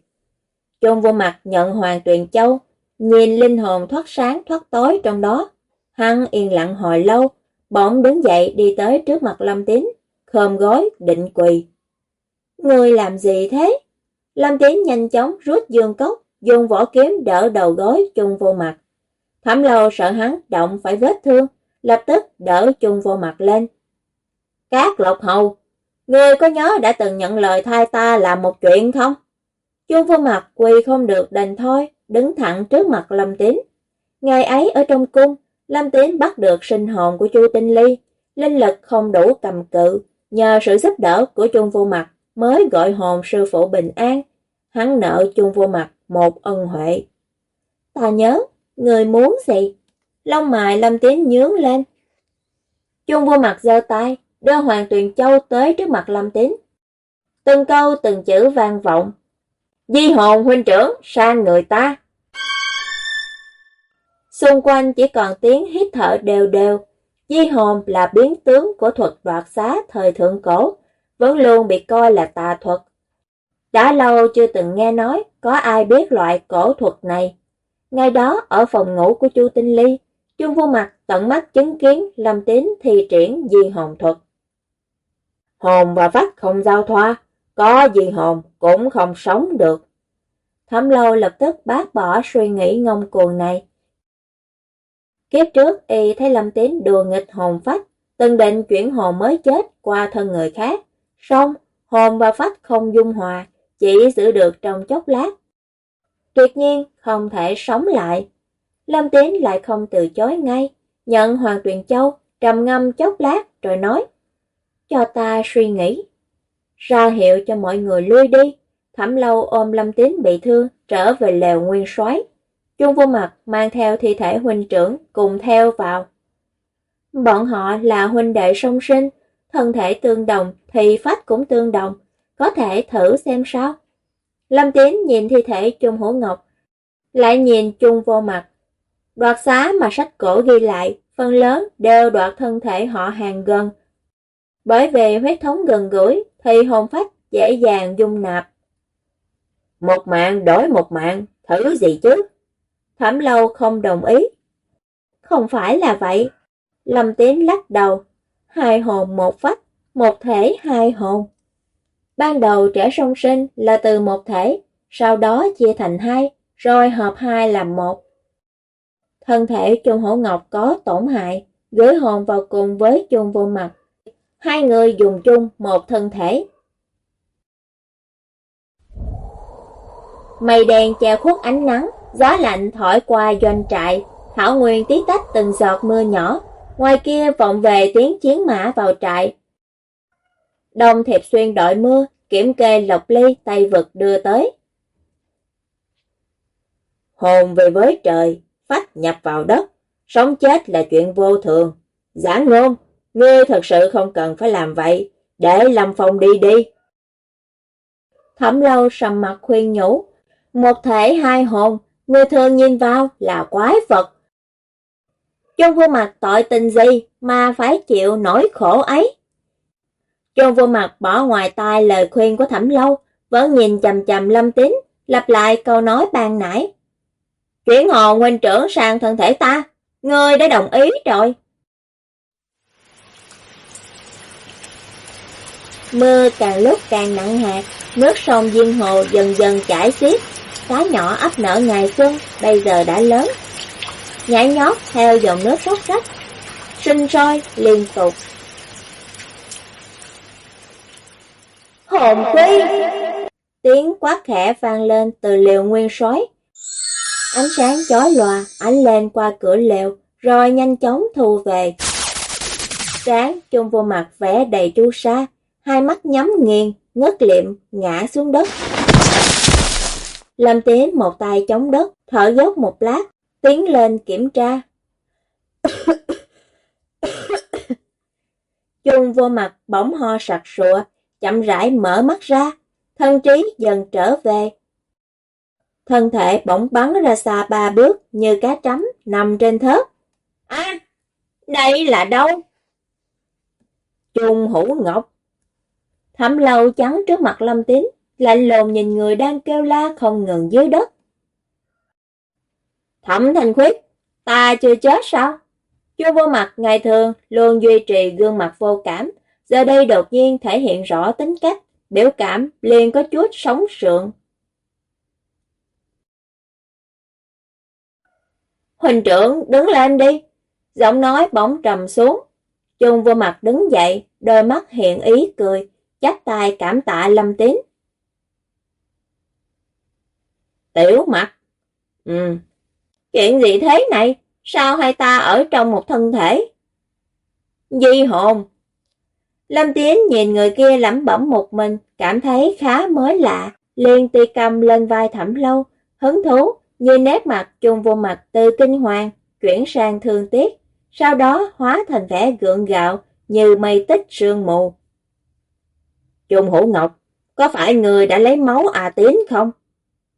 Trung Vô Mặt nhận Hoàng Tuyền Châu, nhìn linh hồn thoát sáng thoát tối trong đó. Hắn yên lặng hồi lâu, bỗng đứng dậy đi tới trước mặt Lâm Tín, khom gối, định quỳ. Người làm gì thế? Lâm Tín nhanh chóng rút dương cốc, dùng vỏ kiếm đỡ đầu gối chung vô mặt. Thẩm lâu sợ hắn động phải vết thương, lập tức đỡ chung vô mặt lên. Các lộc hầu, ngươi có nhớ đã từng nhận lời thay ta làm một chuyện không? Chung vô mặt quỳ không được đành thôi, đứng thẳng trước mặt Lâm Tín. Ngày ấy ở trong cung, Lâm Tín bắt được sinh hồn của Chu Tinh Ly, linh lực không đủ cầm cự, nhờ sự giúp đỡ của Trung Vô Mặt mới gọi hồn sư phụ bình an. Hắn nợ Trung Vô Mặt một ân huệ. Ta nhớ, người muốn gì? Lông mài Lâm Tín nhướng lên. Trung Vô Mặt giơ tay, đưa Hoàng Tuyền Châu tới trước mặt Lâm Tín. Từng câu từng chữ vang vọng. Di hồn huynh trưởng sang người ta. Xung quanh chỉ còn tiếng hít thở đều đều. Di hồn là biến tướng của thuật đoạt xá thời thượng cổ, vẫn luôn bị coi là tà thuật. Đã lâu chưa từng nghe nói có ai biết loại cổ thuật này. Ngay đó ở phòng ngủ của Chu Tinh Ly, Chu Vô Mặt tận mắt chứng kiến Lâm Tín thi triển di hồn thuật. Hồn và vắt không giao thoa, có di hồn cũng không sống được. Thẩm lâu lập tức bác bỏ suy nghĩ ngông cuồng này. Kiếp trước y thấy Lâm Tín đùa nghịch hồn phách, từng định chuyển hồn mới chết qua thân người khác. Xong, hồn và phách không dung hòa, chỉ giữ được trong chốc lát. Tuyệt nhiên không thể sống lại. Lâm Tín lại không từ chối ngay, nhận Hoàng Tuyền Châu, trầm ngâm chốc lát rồi nói. Cho ta suy nghĩ. Ra hiệu cho mọi người lui đi. Thẩm lâu ôm Lâm Tín bị thương, trở về lều nguyên soái Trung vô mặt mang theo thi thể huynh trưởng cùng theo vào. Bọn họ là huynh đệ song sinh, thân thể tương đồng thì phách cũng tương đồng, có thể thử xem sao. Lâm Tín nhìn thi thể Trung Hữu Ngọc, lại nhìn Trung vô mặt. Đoạt xá mà sách cổ ghi lại, phần lớn đều đoạt thân thể họ hàng gần. Bởi vì huyết thống gần gũi thì hồn phách dễ dàng dung nạp. Một mạng đổi một mạng, thử gì chứ? Thẩm lâu không đồng ý. Không phải là vậy. Lâm Tiến lắc đầu. Hai hồn một phách, một thể hai hồn. Ban đầu trẻ song sinh là từ một thể, sau đó chia thành hai, rồi hợp hai làm một. Thân thể Trung Hổ Ngọc có tổn hại, gửi hồn vào cùng với chung Vô Mặt. Hai người dùng chung một thân thể. Mây đen che khuất ánh nắng, gió lạnh thổi qua doanh trại, thảo nguyên tí tách từng giọt mưa nhỏ. Ngoài kia vọng về tiếng chiến mã vào trại. Đông Thiệp Xuyên đội mưa, kiểm kê lộc ly tay vực đưa tới. Hồn về với trời, phách nhập vào đất, sống chết là chuyện vô thường. Giả ngôn, ngươi thật sự không cần phải làm vậy, để Lâm Phong đi đi. Thẩm lâu sầm mặt khuyên nhủ, một thể hai hồn, người thường nhìn vào là quái vật. Trong vô mặt tội tình gì mà phải chịu nỗi khổ ấy? Trong vô mặt bỏ ngoài tai lời khuyên của thẩm lâu, vẫn nhìn chầm chầm lâm tín, lặp lại câu nói ban nãy. Chuyển hồn huynh trưởng sang thân thể ta, ngươi đã đồng ý rồi. Mưa càng lúc càng nặng hạt, nước sông Diên Hồ dần dần chảy xiết, cá nhỏ ấp nở ngày xuân, bây giờ đã lớn. Nhảy nhót theo dòng nước róc rách, sinh sôi liên tục. Hồn quy! Tiếng quát khẽ vang lên từ liều nguyên sói. Ánh sáng chói lòa ánh lên qua cửa lều, rồi nhanh chóng thu về. Sáng chung vô mặt vẽ đầy chu sa, hai mắt nhắm nghiền, ngất liệm, ngã xuống đất. Lâm Tiến một tay chống đất, thở dốc một lát, tiến lên kiểm tra. Chung vô mặt bỗng ho sặc sụa, chậm rãi mở mắt ra, thân trí dần trở về. Thân thể bỗng bắn ra xa ba bước như cá trắm nằm trên thớt. À, đây là đâu? Chung hữu ngọc. Thẩm lâu trắng trước mặt lâm tín, lạnh lùng nhìn người đang kêu la không ngừng dưới đất. Thẩm Thành Khuyết, ta chưa chết sao? Chưa vô mặt ngày thường luôn duy trì gương mặt vô cảm, giờ đây đột nhiên thể hiện rõ tính cách, biểu cảm liền có chút sống sượng. Huỳnh trưởng đứng lên đi, giọng nói bỗng trầm xuống. Trung vô mặt đứng dậy, đôi mắt hiện ý cười, chắp tay cảm tạ lâm tín. Tiểu mặt. Ừ. Chuyện gì thế này? Sao hai ta ở trong một thân thể? Di hồn. Lâm Tiến nhìn người kia lẩm bẩm một mình, cảm thấy khá mới lạ, liền tì cầm lên vai thẩm lâu, hứng thú, như nét mặt chung vô mặt từ kinh hoàng, chuyển sang thương tiếc, sau đó hóa thành vẻ gượng gạo như mây tích sương mù. Trung Hữu Ngọc, có phải người đã lấy máu à Tiến không?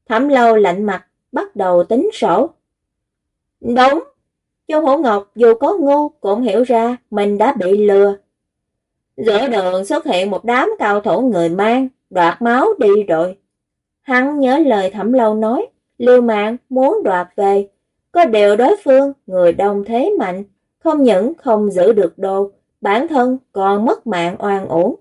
Thẩm lâu lạnh mặt, bắt đầu tính sổ. Đúng, Trung Hổ Ngọc dù có ngu cũng hiểu ra mình đã bị lừa. Giữa đường xuất hiện một đám cao thủ người mang, đoạt máu đi rồi. Hắn nhớ lời thẩm lâu nói, lưu mạng muốn đoạt về. Có điều đối phương, người đông thế mạnh, không những không giữ được đồ, bản thân còn mất mạng oan uổng.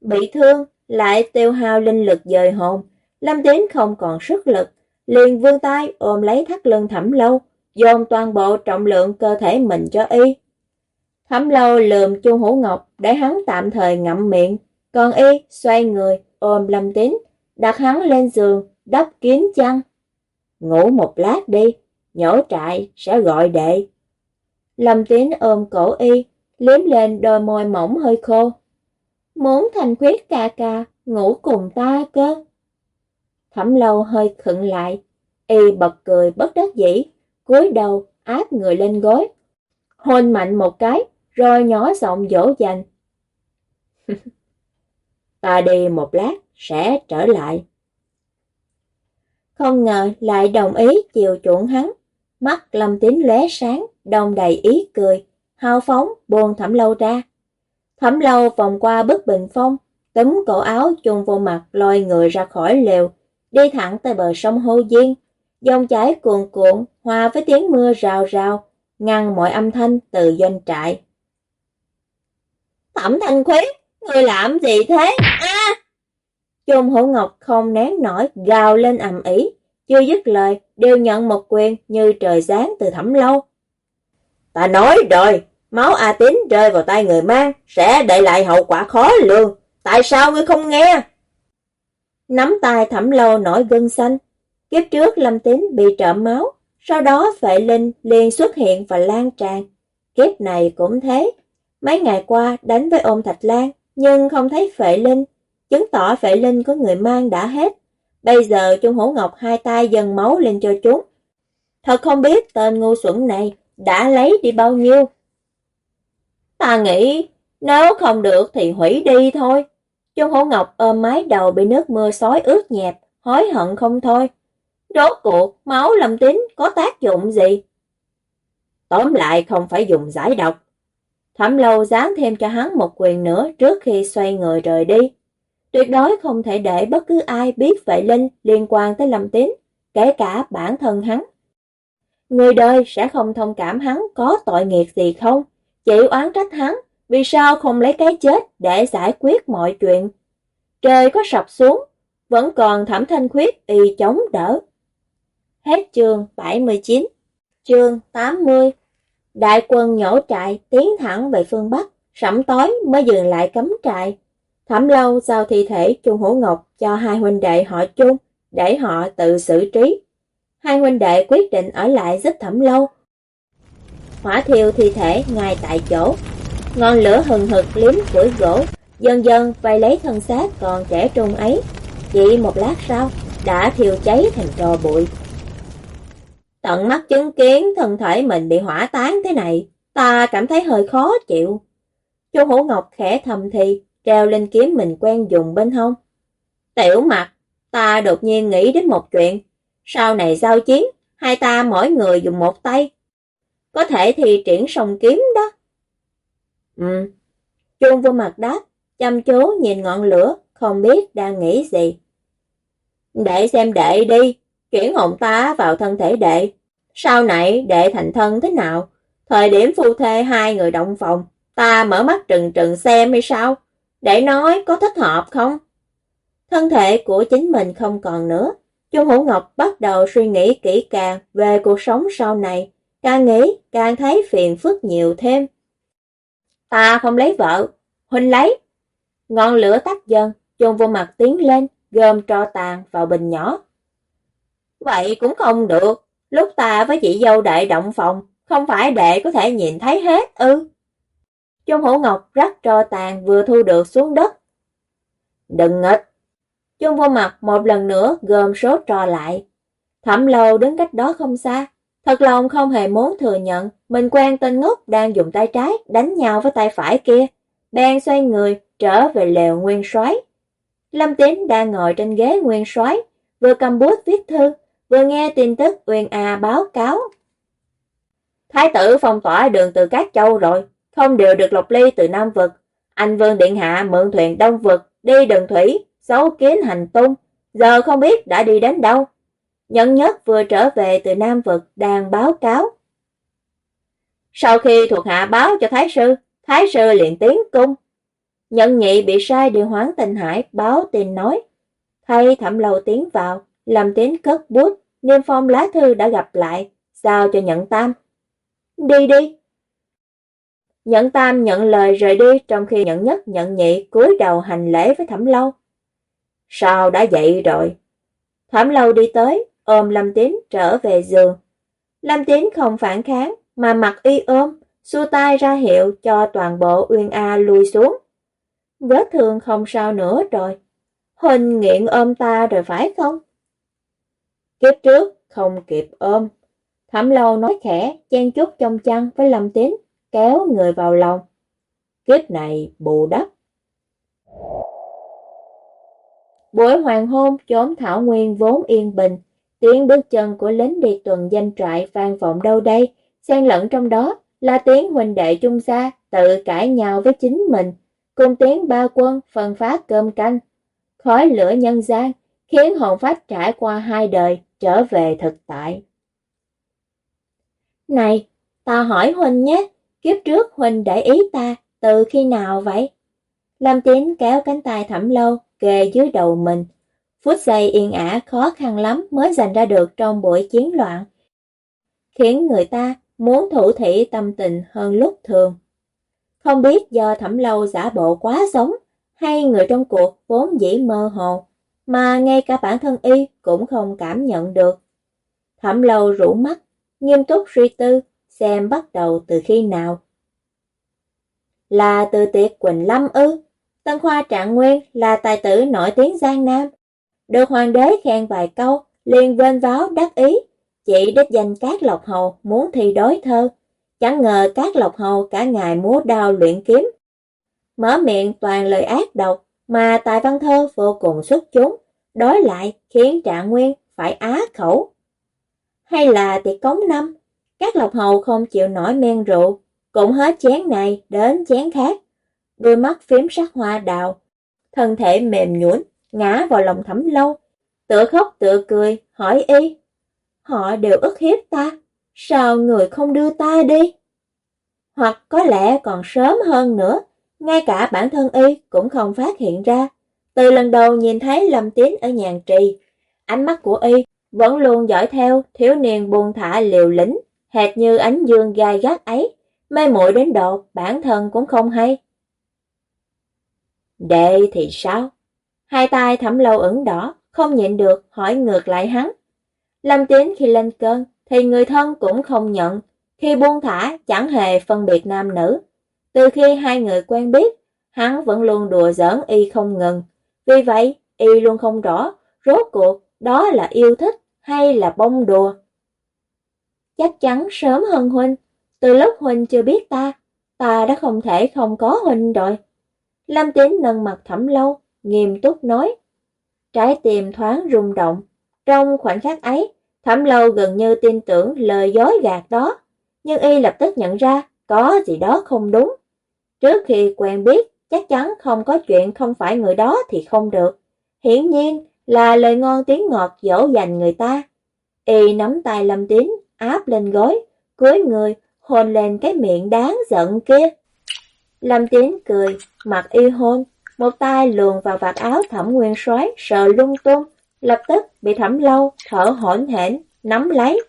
Bị thương, lại tiêu hao linh lực dời hồn. Lâm Tín không còn sức lực, liền vươn tay ôm lấy thắt lưng thẩm lâu, dồn toàn bộ trọng lượng cơ thể mình cho y. Thẩm lâu lườm Chu Hữu Ngọc để hắn tạm thời ngậm miệng, còn y xoay người ôm Lâm Tín, đặt hắn lên giường, đắp kín chăn. Ngủ một lát đi, nhổ trại sẽ gọi đệ. Lâm Tín ôm cổ y, liếm lên đôi môi mỏng hơi khô. Muốn thành khuyết ca ca, ngủ cùng ta cơ. Thẩm lâu hơi khựng lại, y bật cười bất đắc dĩ, cúi đầu áp người lên gối. Hôn mạnh một cái, rồi nhỏ giọng dỗ dành. ta đi một lát, sẽ trở lại. Không ngờ lại đồng ý chiều chuộng hắn. Mắt lâm tín lóe sáng, đồng đầy ý cười, hào phóng buồn thẩm lâu ra. Thẩm lâu vòng qua bức bình phong, túm cổ áo chung vô mặt lôi người ra khỏi lều, đi thẳng tới bờ sông Hô Diên. Dòng chảy cuồn cuộn, hòa với tiếng mưa rào rào, ngăn mọi âm thanh từ doanh trại. Thẩm Thanh Khuyết, người làm gì thế? À! Chôn hổ Ngọc không nén nổi, gào lên ầm ĩ, chưa dứt lời, đều nhận một quyền như trời giáng từ thẩm lâu. Ta nói rồi, máu A Tín rơi vào tay người mang, sẽ để lại hậu quả khó lường. Tại sao ngươi không nghe? Nắm tay thẩm lâu nổi gân xanh. Kiếp trước Lâm Tín bị trộm máu, sau đó Phệ Linh liền xuất hiện và lan tràn. Kiếp này cũng thế. Mấy ngày qua đánh với ôn Thạch Lan, nhưng không thấy Phệ Linh, chứng tỏ Phệ Linh có người mang đã hết. Bây giờ Trung Hổ Ngọc hai tay dần máu lên cho chúng. Thật không biết tên ngu xuẩn này đã lấy đi bao nhiêu. Ta nghĩ nếu không được thì hủy đi thôi. Trung Hổ Ngọc ôm mái đầu bị nước mưa xói ướt nhẹp, hối hận không thôi. Rốt cuộc máu lâm tín có tác dụng gì? Tóm lại không phải dùng giải độc. Thẩm lâu dán thêm cho hắn một quyền nữa trước khi xoay người rời đi. Tuyệt đối không thể để bất cứ ai biết vệ linh liên quan tới Lâm Tín, kể cả bản thân hắn. Người đời sẽ không thông cảm hắn có tội nghiệp gì không, chỉ oán trách hắn, vì sao không lấy cái chết để giải quyết mọi chuyện. Trời có sập xuống, vẫn còn thẩm thanh khuyết y chống đỡ. Hết chương 79, chương 80. Đại quân nhổ trại tiến thẳng về phương Bắc, sẩm tối mới dừng lại cấm trại. Thẩm lâu giao thi thể Trung Hữu Ngọc cho hai huynh đệ họ chung để họ tự xử trí. Hai huynh đệ quyết định ở lại giúp thẩm lâu. Hỏa thiêu thi thể ngay tại chỗ. Ngọn lửa hừng hực liếm củi gỗ, dần dần vây lấy thân xác còn trẻ trung ấy. Chỉ một lát sau, đã thiêu cháy thành trò bụi. Tận mắt chứng kiến thân thể mình bị hỏa tán thế này, ta cảm thấy hơi khó chịu. Chu Hữu Ngọc khẽ thầm thì, treo lên kiếm mình quen dùng bên hông. Tiểu mặt, ta đột nhiên nghĩ đến một chuyện. Sau này giao chiến, hai ta mỗi người dùng một tay. Có thể thì triển song kiếm đó. Ừ. Chuông vô mặt đáp, chăm chú nhìn ngọn lửa, không biết đang nghĩ gì. Đệ xem đệ đi, chuyển hồn ta vào thân thể đệ. Sau này đệ thành thân thế nào? Thời điểm phu thê hai người động phòng, ta mở mắt trừng trừng xem hay sao? để nói có thích hợp không? Thân thể của chính mình không còn nữa. Trung Hữu Ngọc bắt đầu suy nghĩ kỹ càng về cuộc sống sau này, càng nghĩ càng thấy phiền phức nhiều thêm. Ta không lấy vợ, Huynh lấy. Ngọn lửa tắt dần, chôn vô mặt tiến lên, gom tro tàn vào bình nhỏ. Vậy cũng không được, lúc ta với chị dâu đệ động phòng, không phải đệ có thể nhìn thấy hết ư. Trung Hữu Ngọc rắc trò tàn vừa thu được xuống đất. Đừng nghịch! Trung vô mặt một lần nữa gom số trò lại. Thẩm lâu đứng cách đó không xa. Thật lòng không hề muốn thừa nhận mình quen tên ngốc đang dùng tay trái đánh nhau với tay phải kia. Bèn xoay người trở về lều nguyên soái. Lâm Tín đang ngồi trên ghế nguyên soái, vừa cầm bút viết thư, vừa nghe tin tức Uyên A báo cáo. Thái tử phong tỏa đường từ Cát Châu rồi, không đều được lộc ly từ Nam Vực. Anh Vương Điện Hạ mượn thuyền Đông Vực, đi đường thủy, xấu kiến hành tung, giờ không biết đã đi đến đâu. Nhẫn nhất vừa trở về từ Nam Vực đang báo cáo. Sau khi thuộc hạ báo cho Thái Sư, Thái Sư liền tiến cung. Nhẫn nhị bị sai điều hoán tình hải báo tin nói. Thay thẩm lầu tiến vào, làm tín cất bút, niêm phong lá thư đã gặp lại, sao cho nhận tam. Đi đi. Nhận tam nhận lời rời đi trong khi nhận nhất nhận nhị cúi đầu hành lễ với thẩm lâu. Sao đã dậy rồi? Thẩm lâu đi tới, ôm Lâm Tín trở về giường. Lâm Tín không phản kháng, mà mặc y ôm, xua tay ra hiệu cho toàn bộ Uyên A lùi xuống. Vết thương không sao nữa rồi. Huỳnh nghiện ôm ta rồi phải không? Kiếp trước không kịp ôm. Thẩm lâu nói khẽ, chen chút trong chăn với Lâm Tín, kéo người vào lòng. Kiếp này bù đắp. Buổi hoàng hôn chốn thảo nguyên vốn yên bình, tiếng bước chân của lính đi tuần danh trại vang vọng đâu đây, xen lẫn trong đó là tiếng huynh đệ chung xa tự cãi nhau với chính mình, cùng tiếng ba quân phân phát cơm canh. Khói lửa nhân gian khiến hồn phách trải qua hai đời trở về thực tại. Này, ta hỏi Huynh nhé, kiếp trước Huynh để ý ta từ khi nào vậy? Lâm Tín kéo cánh tay thẩm lâu kề dưới đầu mình. Phút giây yên ả khó khăn lắm mới giành ra được trong buổi chiến loạn. Khiến người ta muốn thủ thị tâm tình hơn lúc thường. Không biết do thẩm lâu giả bộ quá sống hay người trong cuộc vốn dĩ mơ hồ, mà ngay cả bản thân y cũng không cảm nhận được. Thẩm lâu rủ mắt, nghiêm túc suy tư, xem bắt đầu từ khi nào. Là từ tiệc Quỳnh Lâm ư? Tân Khoa Trạng Nguyên là tài tử nổi tiếng Giang Nam. Được hoàng đế khen vài câu, liền vên váo đắc ý. Chị đích danh Cát Lộc Hầu muốn thi đối thơ. Chẳng ngờ Cát Lộc Hầu cả ngày múa đao luyện kiếm. Mở miệng toàn lời ác độc, mà tài văn thơ vô cùng xuất chúng. Đối lại khiến Trạng Nguyên phải á khẩu. Hay là tiệc cống năm, Cát Lộc Hầu không chịu nổi men rượu, cũng hết chén này đến chén khác đôi mắt phím sắc hoa đào, thân thể mềm nhũn ngã vào lòng thẩm lâu, tựa khóc tựa cười, hỏi y. Họ đều ức hiếp ta, sao người không đưa ta đi? Hoặc có lẽ còn sớm hơn nữa, ngay cả bản thân y cũng không phát hiện ra. Từ lần đầu nhìn thấy Lâm Tín ở nhàn trì, ánh mắt của y vẫn luôn dõi theo thiếu niên buông thả liều lĩnh, hệt như ánh dương gai gắt ấy, mê muội đến độ bản thân cũng không hay. Đệ thì sao? Hai tay thẩm lâu ửng đỏ, không nhịn được, hỏi ngược lại hắn. Lâm Tín khi lên cơn, thì người thân cũng không nhận, khi buông thả chẳng hề phân biệt nam nữ. Từ khi hai người quen biết, hắn vẫn luôn đùa giỡn y không ngừng. Vì vậy, y luôn không rõ, rốt cuộc đó là yêu thích hay là bông đùa. Chắc chắn sớm hơn Huynh, từ lúc Huynh chưa biết ta, ta đã không thể không có Huynh rồi. Lâm Tín nâng mặt thẩm lâu, nghiêm túc nói. Trái tim thoáng rung động. Trong khoảnh khắc ấy, thẩm lâu gần như tin tưởng lời dối gạt đó. Nhưng y lập tức nhận ra có gì đó không đúng. Trước khi quen biết, chắc chắn không có chuyện không phải người đó thì không được. Hiển nhiên là lời ngon tiếng ngọt dỗ dành người ta. Y nắm tay Lâm Tín, áp lên gối, cúi người, hôn lên cái miệng đáng giận kia. Lâm Tín cười, mặt y hôn, một tay luồn vào vạt áo thẩm nguyên soái sờ lung tung, lập tức bị thẩm lâu, thở hổn hển, nắm lấy.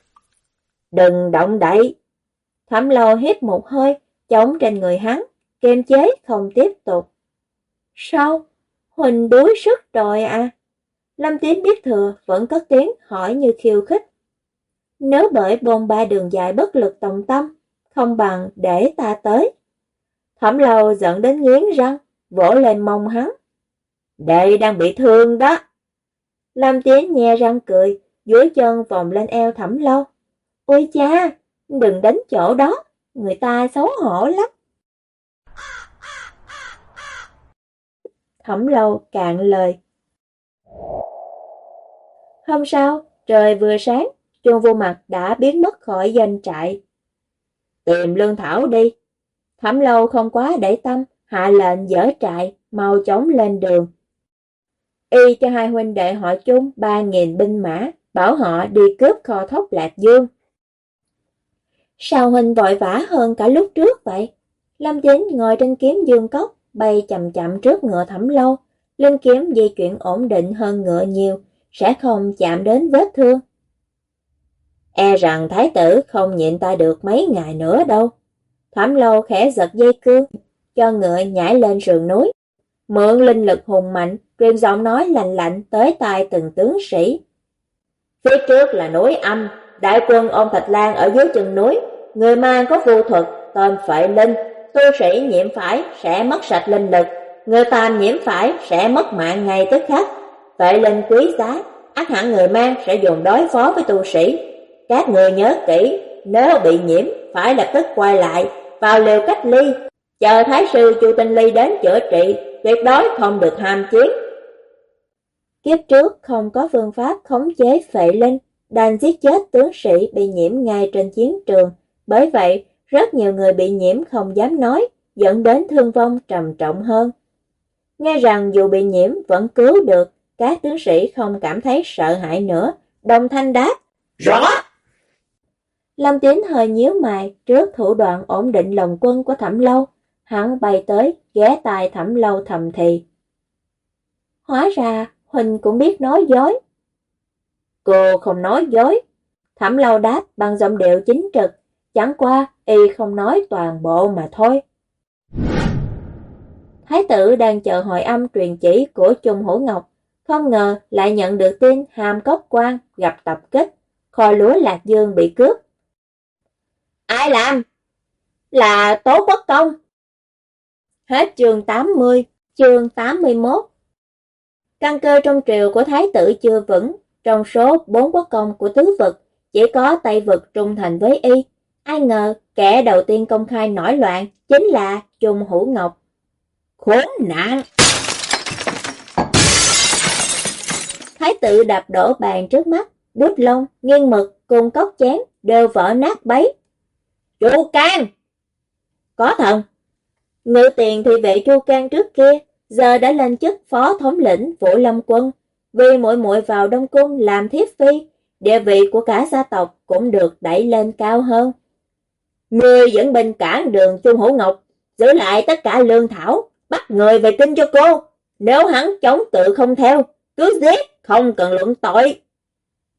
Đừng động đậy! Thẩm lâu hít một hơi, chống trên người hắn, kiềm chế không tiếp tục. Sao? Huỳnh đuối sức rồi à? Lâm tiến biết thừa, vẫn cất tiếng hỏi như khiêu khích. Nếu bởi bồn ba đường dài bất lực tổng tâm, không bằng để ta tới. Thẩm lâu giận đến nghiến răng, vỗ lên mông hắn. đây đang bị thương đó. Lâm Tiến nhe răng cười, dưới chân vòng lên eo thẩm lâu. Ôi cha, đừng đánh chỗ đó, người ta xấu hổ lắm. Thẩm lâu cạn lời. Hôm sau, trời vừa sáng, chuông vô mặt đã biến mất khỏi doanh trại. Tìm lương thảo đi, Thẩm lâu không quá để tâm, hạ lệnh dỡ trại, mau chóng lên đường. Y cho hai huynh đệ họ chung ba nghìn binh mã, bảo họ đi cướp kho thóc Lạc Dương. Sao huynh vội vã hơn cả lúc trước vậy? Lâm Chính ngồi trên kiếm dương cốc, bay chậm chậm trước ngựa thẩm lâu, linh kiếm di chuyển ổn định hơn ngựa nhiều, sẽ không chạm đến vết thương. E rằng thái tử không nhịn ta được mấy ngày nữa đâu. Thẩm lâu khẽ giật dây cương, cho ngựa nhảy lên sườn núi. Mượn linh lực hùng mạnh, truyền giọng nói lạnh lạnh tới tai từng tướng sĩ. Phía trước là núi âm, đại quân ôn thạch lan ở dưới chân núi, người mang có vô thuật, tên Phệ Linh, tu sĩ nhiễm phải sẽ mất sạch linh lực, người phàm nhiễm phải sẽ mất mạng ngay tức khắc. Phệ Linh quý giá, ác hẳn người mang sẽ dùng đối phó với tu sĩ. Các người nhớ kỹ, nếu bị nhiễm phải lập tức quay lại, vào liều cách ly, chờ Thái sư Chu Tinh Ly đến chữa trị, tuyệt đối không được ham chiến. Kiếp trước không có phương pháp khống chế phệ linh, đành giết chết tướng sĩ bị nhiễm ngay trên chiến trường. Bởi vậy, rất nhiều người bị nhiễm không dám nói, dẫn đến thương vong trầm trọng hơn. Nghe rằng dù bị nhiễm vẫn cứu được, các tướng sĩ không cảm thấy sợ hãi nữa, đồng thanh đáp. Rõ! Lâm Tín hơi nhíu mày trước thủ đoạn ổn định lòng quân của Thẩm Lâu. Hắn bay tới, ghé tai Thẩm Lâu thầm thì. Hóa ra, Huỳnh cũng biết nói dối. Cô không nói dối. Thẩm Lâu đáp bằng giọng điệu chính trực, chẳng qua y không nói toàn bộ mà thôi. Thái tử đang chờ hội âm truyền chỉ của Trung Hữu Ngọc, không ngờ lại nhận được tin hàm cốc quan gặp tập kích, kho lúa Lạc Dương bị cướp. Ai làm? Là Tố Quốc Công. Hết chương 80, chương 81. Căn cơ trong triều của Thái tử chưa vững, trong số bốn quốc công của tứ vực, chỉ có Tây vực trung thành với y. Ai ngờ kẻ đầu tiên công khai nổi loạn chính là Trung Hữu Ngọc. Khốn nạn! Thái tử đạp đổ bàn trước mắt, bút lông, nghiêng mực cùng cốc chén đều vỡ nát bấy. Chu Can! Có thần! Ngự tiền thì vệ Chu Can trước kia, giờ đã lên chức phó thống lĩnh Vũ Lâm Quân. Vì muội muội vào Đông Cung làm thiếp phi, địa vị của cả gia tộc cũng được đẩy lên cao hơn. Người dẫn binh cản đường Trung Hữu Ngọc, giữ lại tất cả lương thảo, bắt người về kinh cho cô. Nếu hắn chống tự không theo, cứ giết, không cần luận tội.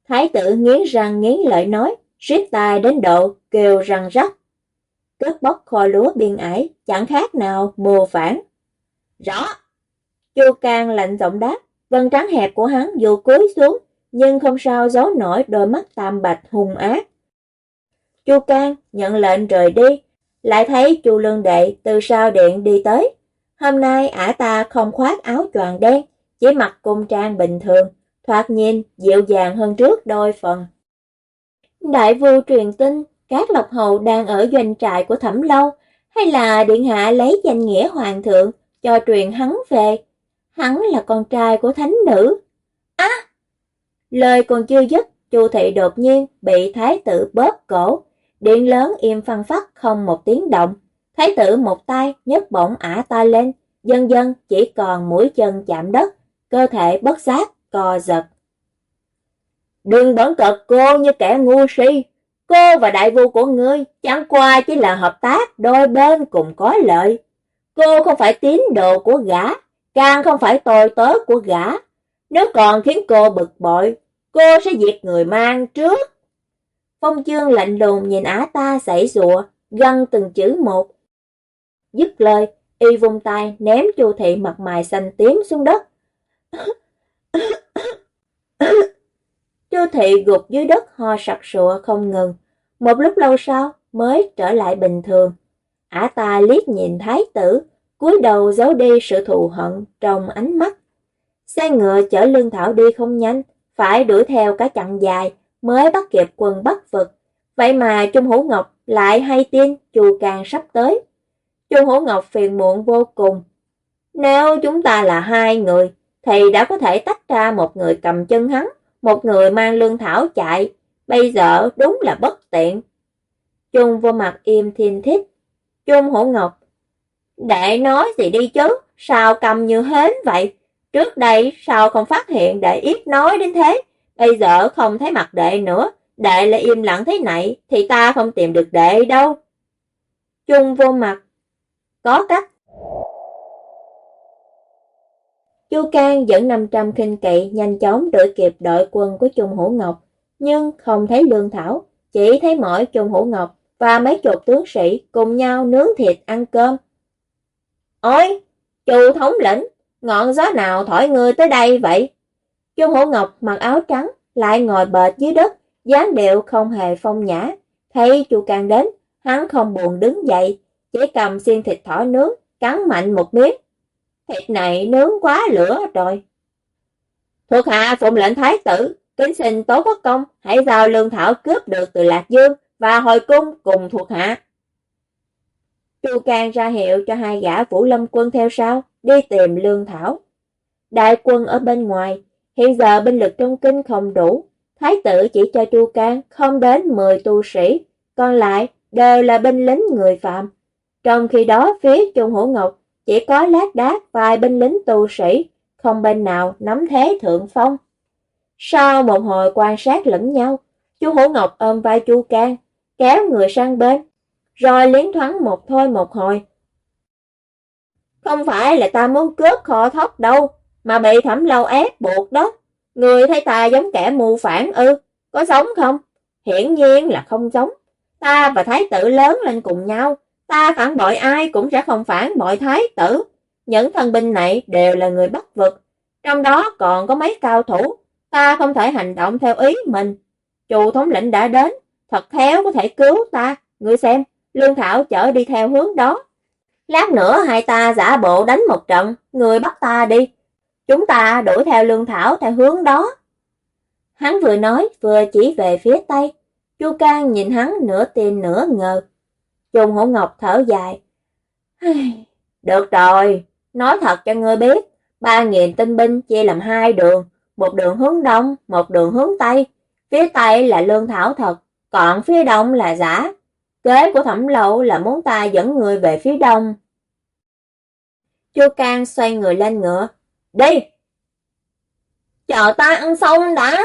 Thái tử nghiến răng nghiến lợi nói, siết tai đến độ kêu răng rắc. Cất bóc kho lúa biên ải, chẳng khác nào mùa phản. Rõ! Chu Can lạnh giọng đáp, vân trắng hẹp của hắn dù cúi xuống, nhưng không sao giấu nổi đôi mắt tam bạch hung ác. Chu Can nhận lệnh rời đi, lại thấy Chu Lương Đệ từ sau điện đi tới. Hôm nay ả ta không khoác áo choàng đen, chỉ mặc cung trang bình thường, thoạt nhìn dịu dàng hơn trước đôi phần. Đại vua truyền tin, các lộc hầu đang ở doanh trại của Thẩm Lâu, hay là điện hạ lấy danh nghĩa hoàng thượng cho truyền hắn về. Hắn là con trai của thánh nữ. Á! Lời còn chưa dứt, Chu thị đột nhiên bị thái tử bóp cổ, điện lớn im phăng phát không một tiếng động. Thái tử một tay nhấc bổng ả ta lên, dần dần chỉ còn mũi chân chạm đất, cơ thể bất giác co giật. Đừng bẩn cợt cô như kẻ ngu si. Cô và đại vua của ngươi chẳng qua chỉ là hợp tác đôi bên cùng có lợi. Cô không phải tín đồ của gã, càng không phải tồi tớ của gã. Nếu còn khiến cô bực bội, cô sẽ diệt người mang trước. Phong chương lạnh lùng nhìn á ta sảy rụa, găng từng chữ một. Dứt lời, y vung tay ném chu thị mặt mày xanh tím xuống đất. Chu thị gục dưới đất ho sặc sụa không ngừng. Một lúc lâu sau mới trở lại bình thường. Ả ta liếc nhìn thái tử, cúi đầu giấu đi sự thù hận trong ánh mắt. Xe ngựa chở lương thảo đi không nhanh, phải đuổi theo cả chặng dài mới bắt kịp quân bắt vực. Vậy mà Trung Hữu Ngọc lại hay tin Chu Càng sắp tới. Trung Hữu Ngọc phiền muộn vô cùng. Nếu chúng ta là hai người, thì đã có thể tách ra một người cầm chân hắn, một người mang lương thảo chạy, bây giờ đúng là bất tiện. Trung vô mặt im thiên thích. Trung hổ ngọc. Đệ nói gì đi chứ, sao cầm như hến vậy? Trước đây sao không phát hiện đệ ít nói đến thế? Bây giờ không thấy mặt đệ nữa, đệ lại im lặng thế này thì ta không tìm được đệ đâu. Trung vô mặt. Có cách. Chu Can dẫn 500 khinh kỵ nhanh chóng đuổi kịp đội quân của Trung Hữu Ngọc, nhưng không thấy Lương Thảo, chỉ thấy mỗi Trung Hữu Ngọc và mấy chục tướng sĩ cùng nhau nướng thịt ăn cơm. Ôi, chu thống lĩnh, ngọn gió nào thổi người tới đây vậy? Trung Hữu Ngọc mặc áo trắng, lại ngồi bệt dưới đất, dáng điệu không hề phong nhã. Thấy chu Can đến, hắn không buồn đứng dậy, chỉ cầm xiên thịt thỏ nướng, cắn mạnh một miếng. Thịt này nướng quá lửa rồi. Thuộc hạ phụng lệnh thái tử, kính xin tố quốc công, hãy giao lương thảo cướp được từ Lạc Dương và hồi cung cùng thuộc hạ. Chu Cang ra hiệu cho hai gã Vũ Lâm quân theo sau, đi tìm lương thảo. Đại quân ở bên ngoài, hiện giờ binh lực trong kinh không đủ. Thái tử chỉ cho Chu Cang không đến 10 tu sĩ, còn lại đều là binh lính người phạm. Trong khi đó phía Trung Hữu Ngọc chỉ có lát đác vài binh lính tu sĩ, không bên nào nắm thế thượng phong. Sau một hồi quan sát lẫn nhau, Chu Hữu Ngọc ôm vai Chu can kéo người sang bên, rồi liến thoáng một thôi một hồi. Không phải là ta muốn cướp kho thóc đâu, mà bị thẩm lâu ép buộc đó. Người thấy ta giống kẻ mù phản ư, có sống không? Hiển nhiên là không sống. Ta và thái tử lớn lên cùng nhau, ta phản bội ai cũng sẽ không phản bội thái tử. Những thân binh này đều là người bắt vực, trong đó còn có mấy cao thủ, ta không thể hành động theo ý mình. Chủ thống lĩnh đã đến, thật khéo có thể cứu ta, ngươi xem, Lương Thảo chở đi theo hướng đó. Lát nữa hai ta giả bộ đánh một trận, người bắt ta đi. Chúng ta đuổi theo Lương Thảo theo hướng đó. Hắn vừa nói vừa chỉ về phía Tây. Chu Cang nhìn hắn nửa tin nửa ngờ. Trung Hổ Ngọc thở dài. Được rồi, nói thật cho ngươi biết, ba nghìn tinh binh chia làm hai đường, một đường hướng đông, một đường hướng tây. Phía tây là lương thảo thật, còn phía đông là giả. Kế của thẩm lậu là muốn ta dẫn người về phía đông. Chu Cang xoay người lên ngựa. Đi! Chờ ta ăn xong đã!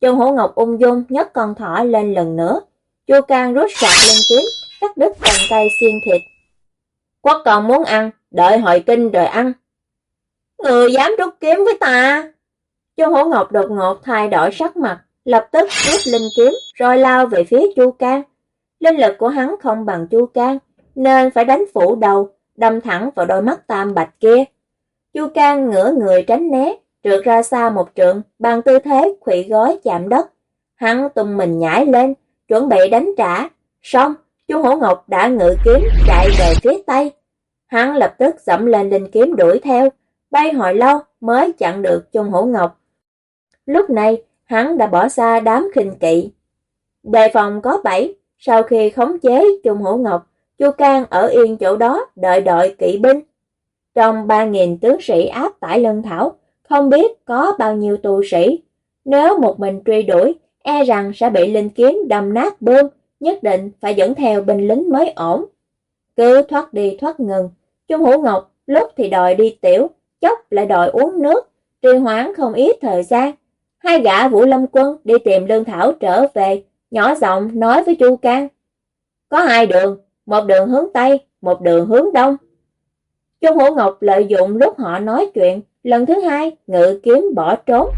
Trương Hổ Ngọc ung dung nhấc con thỏ lên lần nữa. Chu Cang rút sạc lên kiếm, cắt đứt bàn tay xiên thịt. Quốc còn muốn ăn, đợi hội kinh rồi ăn. Người dám rút kiếm với ta? Chu Hổ Ngọc đột ngột thay đổi sắc mặt, lập tức rút linh kiếm rồi lao về phía Chu Can. Linh lực của hắn không bằng Chu Can, nên phải đánh phủ đầu, đâm thẳng vào đôi mắt tam bạch kia. Chu Can ngửa người tránh né, trượt ra xa một trượng, bằng tư thế khủy gói chạm đất. Hắn tung mình nhảy lên, chuẩn bị đánh trả. Xong, Chu Hổ Ngọc đã ngự kiếm chạy về phía tây. Hắn lập tức dẫm lên linh kiếm đuổi theo, bay hồi lâu mới chặn được Trung Hổ Ngọc. Lúc này, hắn đã bỏ xa đám khinh kỵ. Đề phòng có bảy, sau khi khống chế Trung Hổ Ngọc, Chu Cang ở yên chỗ đó đợi đợi kỵ binh. Trong 3.000 tướng sĩ áp tải lân thảo, không biết có bao nhiêu tù sĩ. Nếu một mình truy đuổi, e rằng sẽ bị linh kiếm đâm nát bơm, nhất định phải dẫn theo binh lính mới ổn. Cứ thoát đi thoát ngừng, Trung Hữu Ngọc lúc thì đòi đi tiểu, chốc lại đòi uống nước, trì hoãn không ít thời gian. Hai gã Vũ Lâm Quân đi tìm Lương Thảo trở về, nhỏ giọng nói với Chu Cang. Có hai đường, một đường hướng Tây, một đường hướng Đông. Trung Hữu Ngọc lợi dụng lúc họ nói chuyện, lần thứ hai ngự kiếm bỏ trốn.